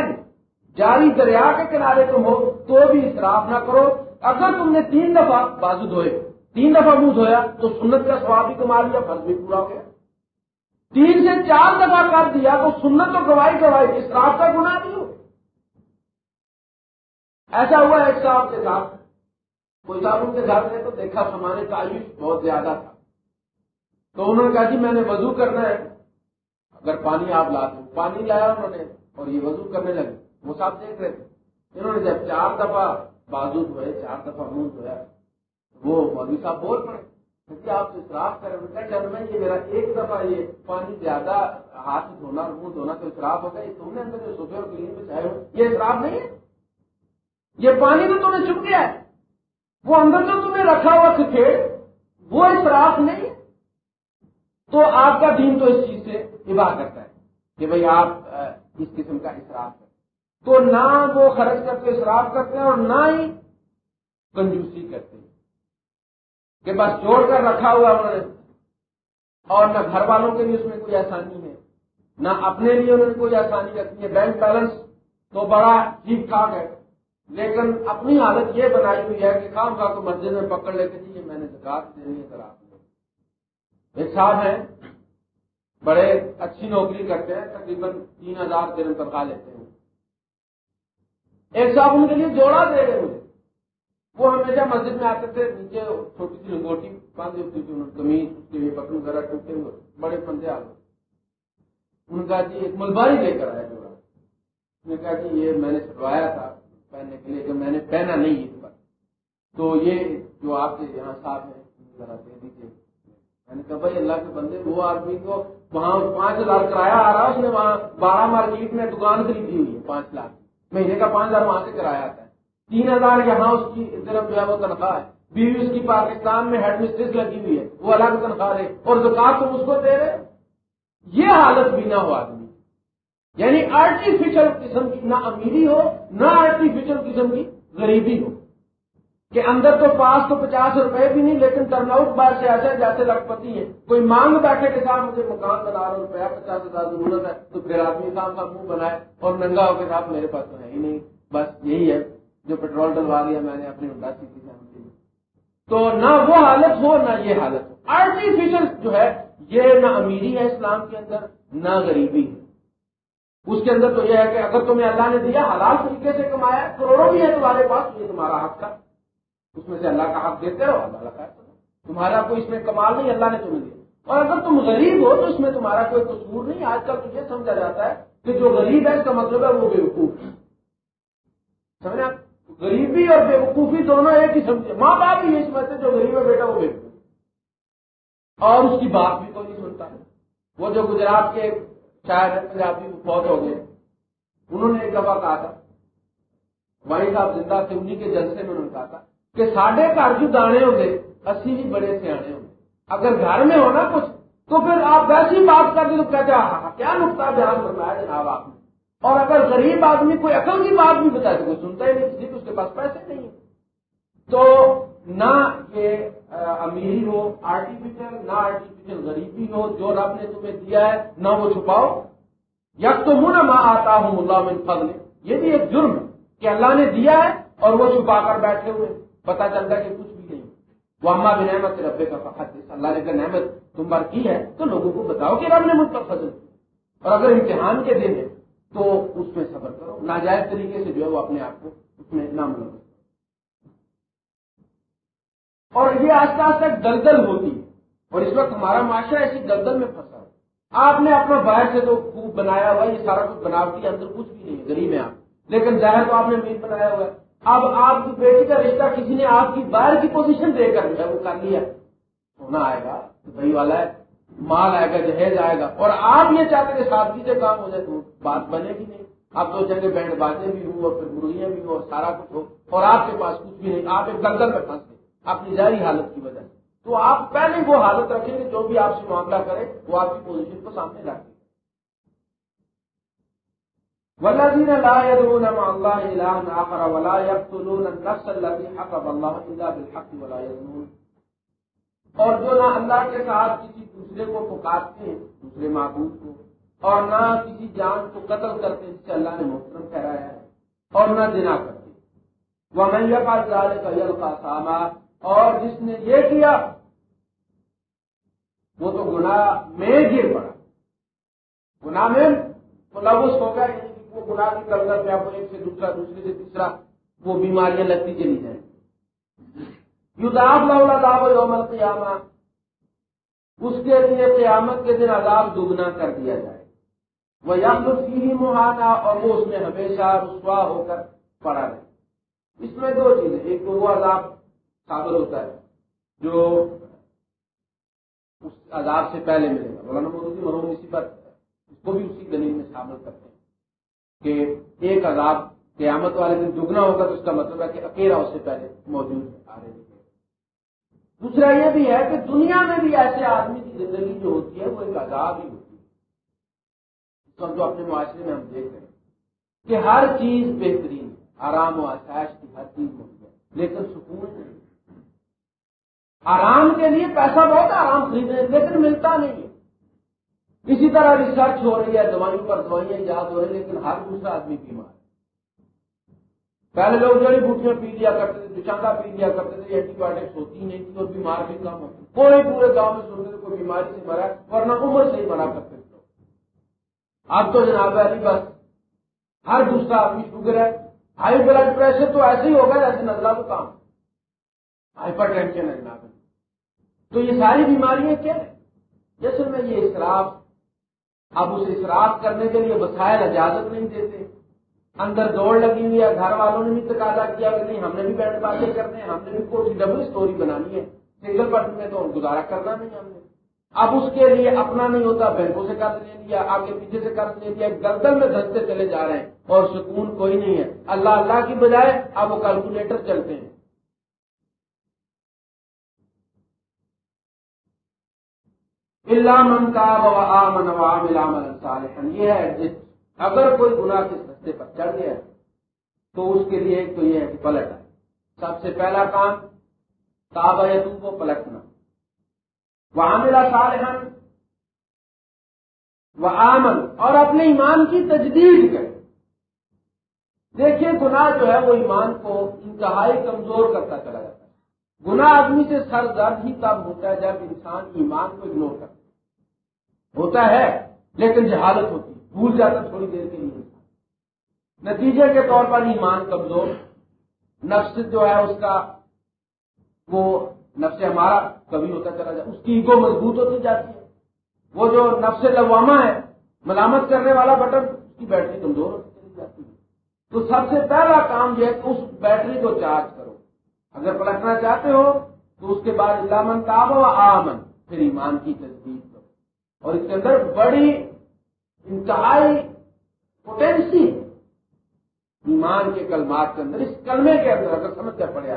جاری دریا کے کنارے تم ہو تو بھی اسراف نہ کرو۔ اگر تم نے تین دفعہ بازو دھوئے تین دفعہ منہ دھویا تو سنت کا سواب بھی کما لیا فرض بھی پورا ہو گیا۔ تین سے چار دفعہ کر دیا تو سنت تو گواہی گواہی، اس رات کا گنا نہیں ہو ایسا ہوا ایک صاحب کے ساتھ کوئی صاحب ان کے گھر میں تو دیکھا سمانے کا آیوش بہت زیادہ تھا۔ تو انہوں نے کہا کہ میں نے وضو کرنا ہے۔ اگر پانی آپ لا دیں۔ پانی لایا انہوں نے اور یہ وضو کرنے لگے۔ وہ صاحب دیکھ رہے تھے۔ انہوں نے جب چار دفعہ بازو دھوئے، چار دفعہ منہ دھویا۔ وہ مولوی صاحب بول پڑے کیونکہ جی آپ اصراف کریں چل میں یہ میرا ایک دفعہ یہ پانی زیادہ ہاتھ دھونا، منہ دھونا تو اصراف ہو گیا، یہ تم نے اندر جو صبح اور کلین میں چاہے ہو یہ اصراف نہیں ہے؟ یہ پانی تو تمہیں چپ گیا ہے، وہ اندر جو تمہیں رکھا ہوا کھیڑ وہ اصراف نہیں تو آپ کا دین تو اس چیز سے ابا کرتا ہے کہ بھئی آپ اس قسم کا اصراف کریں۔ تو نہ وہ خرچ کر کے اصراف کرتے ہیں اور نہ ہی کنجوسی کرتے ہیں۔ کہ بس جوڑ کر رکھا ہوا انہوں نے۔ اور نہ گھر والوں کے لیے اس میں کوئی آسانی ہے، نہ اپنے لیے انہوں نے کوئی آسانی رکھی ہے بینک بیلنس تو بڑا ٹھیک ٹھاک ہے۔ لیکن اپنی حالت یہ بنائی ہوئی ہے کہ کام کا تو مسجد میں پکڑ لے کے جی میں نے زکات دینی ہے آپ ایک صاحب ہیں، بڑے اچھی نوکری کرتے ہیں، تقریباً تین ہزار دن تنخواہ لیتے ہیں۔ ایک صاحب ان کے لیے جوڑا دے رہے مجھے وہ ہمیشہ مسجد میں آتے تھے، نیچے چھوٹی سی لنگوٹی باندھی ہوتی تھی کمیز اس کے بٹن وغیرہ ٹوٹے ہوئے، بڑے پندے آ گئے ان کا جی ایک ملباری لے کر آیا جوڑا نے کہا جی یہ میں نے سٹوایا تھا پہننے کے لیے کہ میں نے پہنا نہیں اس پر تو یہ جو آپ کے یہاں صاحب ہیں ذرا دے دیجیے میں نے کہا بھائی، اللہ کے بندے، وہ آدمی کو وہاں پانچ ہزار کرایہ آ رہا اس نے وہاں بارہ مارکیٹ میں دکان خریدی ہوئی ہے، پانچ لاکھ۔ مہینے کا پانچ ہزار وہاں سے کرایہ آتا ہے تین ہزار یہاں اس کی طرف جو ہے وہ تنخواہ ہے۔ بیوی اس کی پاکستان میں ہیڈ مسٹریس لگی ہوئی ہے۔ وہ الگ تنخواہ رہے اور زکات تم اس کو دے رہے یہ حالت بھی نہ ہو آدمی۔ یعنی آرٹیفیشل قسم کی، نہ امیری ہو، نہ آرٹیفیشل قسم کی غریبی ہو۔ کہ اندر تو پاس تو پچاس روپے بھی نہیں، لیکن ٹرن آؤٹ بار سے ایسے جیسے لکھپتی ہے۔ کوئی مانگ بیٹھے کے ساتھ مجھے مکان بنا رہا روپیہ پچاس ہزار ضرورت ہے، تو پھر آدمی کام کا منہ بنائے اور ننگا ہو کے ساتھ میرے پاس تو ہے ہی نہیں۔ بس یہی ہے۔ جو پیٹرول ڈلوا لیا میں نے اپنی سی تھی تو نہ وہ حالت ہو نہ یہ حالت ہو۔ آرٹیفیشل جو ہے، یہ نہ امیری ہے اسلام کے اندر، نہ غریبی ہے۔ اس کے اندر تو یہ ہے کہ اگر تمہیں اللہ نے دیا، حلال طریقے سے کمایا کروڑوں بھی ہے تمہارے پاس، یہ تمہارا حق تھا اس میں سے اللہ کا حق دیتے رہو، اللہ کا تمہارا کوئی اس میں کمال نہیں، اللہ نے تمہیں دیا۔ اور اگر تم غریب ہو، تو اس میں تمہارا کوئی قصور نہیں۔ آج کل تجھے سمجھا جاتا ہے کہ جو غریب ہے، اس کا مطلب ہے وہ بے وقوف۔ سمجھا غریبی اور بے وقوفی دونوں ایک ہی سمجھے ماں باپ بھی یہ سمجھتے جو غریب ہے بیٹا وہ بے وقوف اور اس کی بات بھی کوئی نہیں سنتا؟ وہ جو گجرات کے شاعر پنجابی فوت ہو گئے۔ انہوں نے ایک دفعہ کہا تھا وہیں صاحب، زندہ تھے انہیں کے جلسے میں انہوں نے کہا تھا کہ ساڈے گھر جو دانے ہوں گے، اسی بھی بڑے سیانے ہوں گے۔ اگر گھر میں ہونا کچھ، تو پھر آپ ویسی بات کر دیں تو کہتے ہیں کیا نقطہ بیان کرنا ہے جناب آپ نے؟ اور اگر غریب آدمی کوئی عقل کی بات بھی بتائے تو کوئی سنتا ہی نہیں، کسی اس کے پاس پیسے نہیں تو نہ یہ امیری ہو آرٹیفیشل نہ آرٹیفیشل غریبی ہو، جو رب نے تمہیں دیا ہے، نہ وہ چھپاؤ۔ یک تو منہ ماں آتا ہوں اللہ من فضل۔ یہ بھی ایک جرم ہے کہ اللہ نے دیا ہے اور وہ چھپا کر بیٹھے ہوئے پتا چلتا کہ کچھ بھی نہیں۔ وہ اما بھی نعمت ربے کا فخر اللہ نے نعمت تم پر کی ہے، تو لوگوں کو بتاؤ کہ رب نے مجھ پر فضل اور اگر امتحان کے دن ہے تو اس میں صبر کرو۔ ناجائز طریقے سے جو ہے وہ اپنے آپ کو اس میں نہ ملو۔ اور یہ آستے آستے دلدل ہوتی ہے۔ اور اس وقت ہمارا معاشرہ ایسی دلدل میں پھنسا ہے۔ آپ نے اپنا باہر سے تو خوب بنایا ہوا یہ سارا کچھ بناوٹی اندر کچھ بھی نہیں غریب ہے آپ۔ لیکن ظاہر تو آپ نے میٹ بنایا ہوا ہے۔ اب آپ کی بیٹی کا رشتہ کسی نے آپ کی باہر کی پوزیشن دے کر جو ہے وہ کر لیا۔ ہونا آئے گا بھائی والا ہے۔ مال آئے گا، جہیز آئے گا۔ اور آپ یہ چاہتے کہ سادگی سے کام ہو جائے تو بات بنے گی نہیں۔ آپ سوچیں گے بینڈ بازیں بھی ہوں اور پھر مرغیاں بھی ہوں اور سارا کچھ ہو۔ اور آپ کے پاس کچھ بھی نہیں، آپ ایک دنگل میں پھنس گئے۔ اپنی جاری حالت کی وجہ سے۔ تو آپ پہلے وہ حالت رکھیں گے جو بھی آپ سے معاملہ کرے وہ آپ کی پوزیشن کو سامنے رکھیں والذين لا يدعون مع الله إلها آخر ولا يقتلون النفس التي حكم الله إلا بالحق ولا يظنون۔ اور جو نہ اللہ کے ساتھ کسی دوسرے کو پکارتے ہیں، دوسرے معبود کو، اور نہ کسی جان کو قتل کرتے جس سے اللہ نے محترم ٹھہرایا ہے، اور نہ جنا کرتے وہ میاں کا جال کا کا ساما اور جس نے یہ کیا، وہ تو گناہ میں گر پڑا گناہ میں ملوث ہو گیا وہ گناہ کی کلر میں ایک سے دوسرا، دوسرے سے تیسرا، وہ بیماریاں لگتی چلی جائیں۔ یوداب لاب یوم القیامہ۔ اس کے لیے قیامت کے دن عذاب دگنا کر دیا جائے۔ وہ یم ہی مہانا اور وہ اس میں ہمیشہ رسوا ہو کر پڑا رہے۔ اس میں دو چیزیں، ایک تو وہ عذاب ثابت ہوتا ہے، جو اس عذاب سے پہلے ملے گا۔ مولانا مودودی مرحوم اسی پر اس کو بھی اسی دلیل میں شامل کرتے ہیں کہ ایک عذاب قیامت والے دن دگنا ہوگا، تو اس کا مطلب ہے کہ اکیلا اس سے پہلے موجود آ رہے ہیں۔ دوسرا یہ بھی ہے کہ دنیا میں بھی ایسے آدمی کی زندگی جو ہوتی ہے، وہ ایک عذاب ہی ہوتی ہے۔ جو اپنے معاشرے میں ہم دیکھ رہے ہیں کہ ہر چیز بہترین آرام و آسائش کی ہر چیز ہوتی ہے، لیکن سکون نہیں۔ آرام کے لیے پیسہ بہت آرام خرید رہے لیکن ملتا نہیں ہے۔ اسی طرح ریسرچ ہو رہی ہے، دوائیوں پر دوائیاں ایجاد ہو رہی ہیں، لیکن ہر دوسرا آدمی بیمار ہے۔ پہلے لوگ جڑی بوٹیاں پی لیا کرتے تھے دشانگا پی لیا کرتے تھے اینٹی بایوٹکس ہوتی نہیں تھی اور بیمار بھی کم ہوتی کوئی پورے گاؤں میں سنتے تھے، کوئی بیماری سے مرا، ورنہ عمر سے ہی مرا کرتے تھے۔ اب تو جناب علی بس، ہر دوسرا آدمی شوگر ہے، ہائی بلڈ پریشر تو ایسے ہی ہوگا جیسے نزلہ تو کام ہائپر ٹینشن ہے جناب۔ تو یہ ساری بیماریاں کیا ہیں؟ جیسے میں یہ اصراف، اب اس اصراف کرنے کے لیے وسائل اجازت نہیں دیتے اندر دوڑ لگی ہوئی ہے، گھر والوں نے بھی تقاضا کیا کہ نہیں، ہم نے بھی بیٹھ باتیں کرنے ہیں، ہم نے بھی کوئی ڈبل اسٹوری بنانی ہے۔ سنگل پرسن میں تو گزارا کرنا نہیں ہم نے۔ اب اس کے لیے اپنا نہیں ہوتا، بینکوں سے قرض لے لیا، آگے پیچھے سے قرض لے لیا، گردن میں دھنستے چلے جا رہے ہیں اور سکون کوئی نہیں ہے۔ اللہ اللہ کی بجائے اب وہ کیلکولیٹر چلتے ہیں۔ اللہ من کا یہ ہے اگر کوئی گناہ کے رستے پر چڑھ گیا تو اس کے لیے ایک تو یہ ہے کہ پلٹ۔ سب سے پہلا کام تاب کو پلٹنا۔ وہاں میرا صالحن وہ آمن اور اپنے ایمان کی تجدید کرے۔ دیکھیے، گناہ جو ہے، وہ ایمان کو انتہائی کمزور کرتا چلا جاتا ہے۔ گناہ آدمی سے سر درد ہی تب ہوتا ہے جب انسان ایمان کو اگنور کرتا ہے۔ ہوتا ہے، لیکن جہالت ہوتی ہے۔ بھول جاتا تھوڑی دیر کے لیے۔ نتیجے کے طور پر ایمان کمزور۔ نفس جو ہے اس کا وہ نفس ہمارا کبھی ہوتا چلا جائے۔ اس کی ایگو مضبوط ہوتی جاتی ہے۔ وہ جو نفس لواما ہے، ملامت کرنے والا بٹن، اس کی بیٹری کمزور ہوتی چلی جاتی ہے۔ تو سب سے پہلا کام یہ ہے کہ اس بیٹری کو چارج کرو۔ اگر پلٹنا چاہتے ہو، تو اس کے بعد اللہ کام آمن، پھر ایمان کی تصدیق کرو۔ اور اس کے اندر بڑی انتہائی پوٹینسی ایمان کے کلمات کے اندر اس کلمے کے اندر اگر سمجھ کر پڑے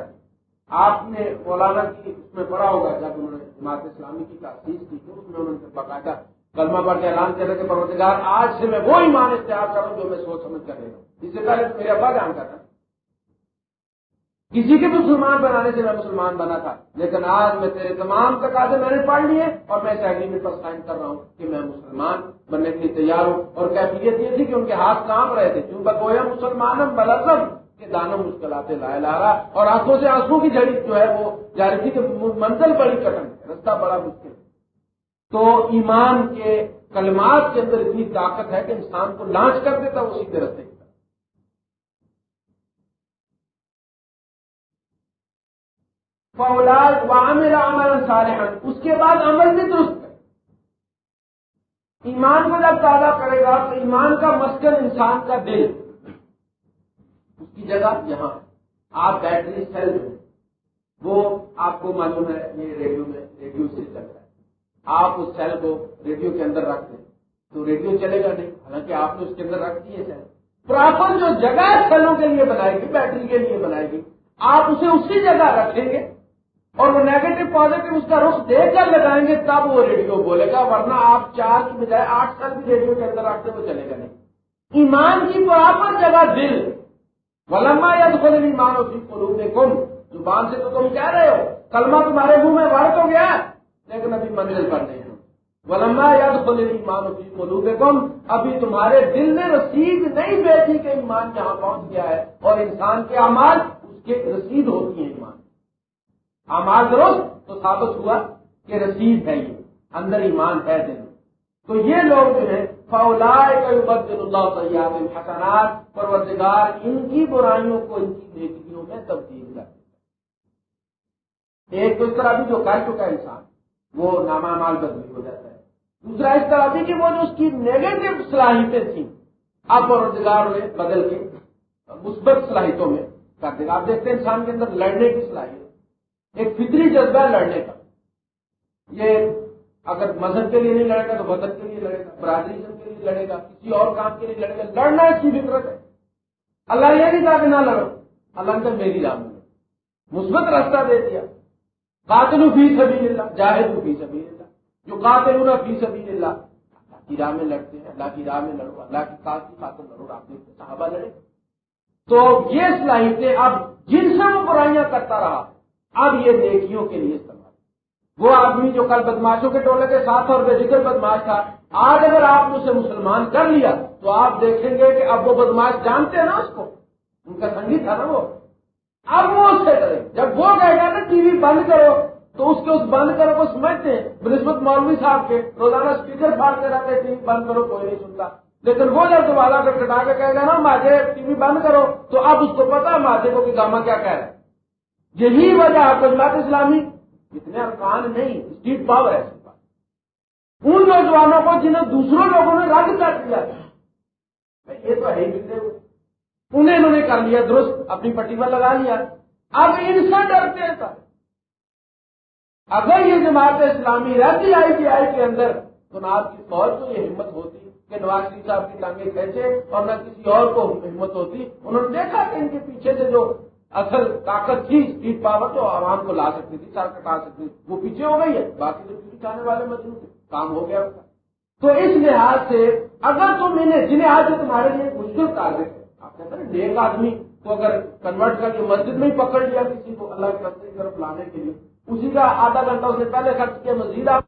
آپ نے مولانا کی اس میں پڑا ہوگا، جب انہوں نے جماعت اسلامی کی تاسیس کی تو اس میں انہوں نے باقاعدہ کلمہ پڑھ کے اعلان کر رہے کہ پروتگار آج سے میں وہ ایمان اختیار کروں جو میں سوچ سمجھ کر رہا ہوں۔ اس سے پہلے میرے ابا جانتا تھا۔ کسی کے بھی مسلمان بنانے سے میں مسلمان بنا تھا، لیکن آج میں تیرے تمام تقاضے میں نے پڑھ لیے اور میں اس ایگریمنٹ پر سائن کر رہا ہوں کہ میں مسلمان بننے کے لیے تیار ہوں اور کیفیت یہ تھی کہ ان کے ہاتھ کام رہے تھے۔ کیوں بگویا مسلمان بلزم کے دانوں مشکلات لا لا رہا اور آنکھوں سے آنسو کی جڑی جو ہے وہ جاری تھی کہ منزل بڑی کٹن ہے، رستہ بڑا مشکل تو ایمان کے کلمات کے اندر اتنی طاقت ہے کہ انسان کو لانچ کر دیتا وہ سیدھے رستے وہاں میرا عمل سارے اس کے بعد عمل بھی درست ہے۔ ایمان کو جب تازہ کرے گا تو ایمان کا مسکن انسان کا دل اس کی جگہ یہاں آپ بیٹری سیل جو وہ آپ کو معلوم ہے، یہ ریڈیو میں، ریڈیو سے چل رہا ہے۔ آپ اس سیل کو ریڈیو کے اندر رکھ دیں تو ریڈیو چلے گا نہیں، حالانکہ آپ نے اس کے اندر رکھ دیے سیل۔ پراپر جو جگہ سیلوں کے لیے بنائے گی بیٹری کے لیے بنائے گی آپ اسے اسی جگہ رکھیں گے۔ اور وہ نیگیٹو پازیٹو اس کا رخ دیکھ کر لگائیں گے، تب وہ ریڈیو بولے گا، ورنہ آپ چار کی بجائے آٹھ سال بھی ریڈیو کے اندر رکھتے وہ چلے گا نہیں۔ ایمان کی برابر جگہ دل۔ ولما یا تو خود ایمان اسی کو کم زبان سے تو تم کہہ رہے ہو، کلمہ تمہارے منہ میں بڑھ تو گیا۔ لیکن ابھی منزل پر نہیں ولما یا تو خود ایمان اسی کو کم ابھی تمہارے دل نے رسید نہیں بیٹھی کہ ایمان جہاں پہنچ گیا ہے اور انسان کے اعمال اس کے رسید ہوتی ہیں ایمان۔ امال درست تو ثابت ہوا کہ رسید ہے یہ، اندر ایمان ہے دل۔ تو یہ لوگ جو ہے فولا اللہ سیاد حسنات پروردگار ان کی برائیوں کو ان کی نیکیوں میں تبدیل کر ایک تو اس طرح بھی جو کر چکا ہے انسان، وہ ناما مال بدلی ہو جاتا ہے۔ دوسرا اس طرح بھی کہ وہ جو اس کی نیگیٹو صلاحیتیں تھیں، اب پروردگار ہوئے بدل کے مثبت صلاحیتوں میں کر دے۔ گا آپ دیکھتے ہیں انسان کے اندر لڑنے کی صلاحیت۔ ایک فطری جذبہ ہے لڑنے کا۔ یہ اگر مذہب کے لیے نہیں لڑے گا تو وطن کے لیے لڑے گا، برادری کے لیے لڑے گا، کسی اور کام کے لیے لڑے گا۔ لڑنا اس کی فطرت ہے۔ اللہ یہ نہیں کہا کہ نہ لڑو۔ اللہ نے میری راہ میں مثبت راستہ دے دیا۔ قاتل فی سبیل اللہ جاہد فی سبیل اللہ جو قاتل فی سبیل اللہ اللہ کی راہ میں لڑتے ہیں، اللہ کی راہ میں لڑو۔ اللہ کی کی خاطر لڑو آپ نے صحابہ لڑے۔ تو یہ صلاحیتیں اب جن سے وہ برائیاں کرتا رہا اب یہ نیکیوں کے لیے استعمال۔ وہ آدمی جو کل بدماشوں کے ٹولے کے ساتھ اور بے ذکر بدماش تھا، آج اگر آپ اسے مسلمان کر لیا تو آپ دیکھیں گے کہ اب وہ بدماش جانتے ہیں نا اس کو۔ ان کا سنگی تھا نا وہ۔ اب وہ اس سے کرے جب وہ کہے گا نا ٹی وی بند کرو، تو اس کے اس بند کرو کو سمجھتے ہیں۔ بنسبت مولوی صاحب کے روزانہ اسپیکر پھاڑتے رہتے ٹی وی بند کرو، کوئی نہیں سنتا۔ لیکن وہ جب دوبارہ کر کٹا کے کہے گا نا ماجے ٹی وی بند کرو، تو اب اس کو پتا ماجے کو کہ گاما کیا کہہ رہا ہے۔ یہی وجہ ہے اسلامی اتنے ارکان نہیں اسٹیٹ پاور ہے ان نوجوانوں کو جنہیں دوسروں لوگوں نے رد کر دیا یہ تو ہے ہی انہیں انہوں نے کر لیا درست، اپنی پٹی پر لگا لیا۔ اب ان سے ڈرتے ہیں سر اگر یہ جماعت اسلامی رہتی آئی پی آئی کے اندر، تو نہ آپ کی فوج کو یہ ہمت ہوتی کہ نواز شریف صاحب کی ٹانگیں کھینچے اور نہ کسی اور کو ہمت ہوتی۔ انہوں نے دیکھا کہ ان کے پیچھے سے جو اصل طاقت تھی اسپیڈ پاور تو عوام کو لا سکتی تھی، سر کٹا سکتی تھی۔ وہ پیچھے ہو گئی ہے، باقی جو پیچھے آنے والے مجبور تھے۔ کام ہو گیا۔ تو اس لحاظ سے اگر تم انہیں جنہیں آج تمہارے لیے مشکل ٹارگیٹ ہے آپ کہتے ہیں نیک آدمی کو اگر کنورٹ کر کے مسجد میں ہی پکڑ لیا کسی کو، اللہ کے رستے کی طرف لانے کے لیے، اسی کا آدھا گھنٹہ اسے پہلے خرچ کیا، مزید آپ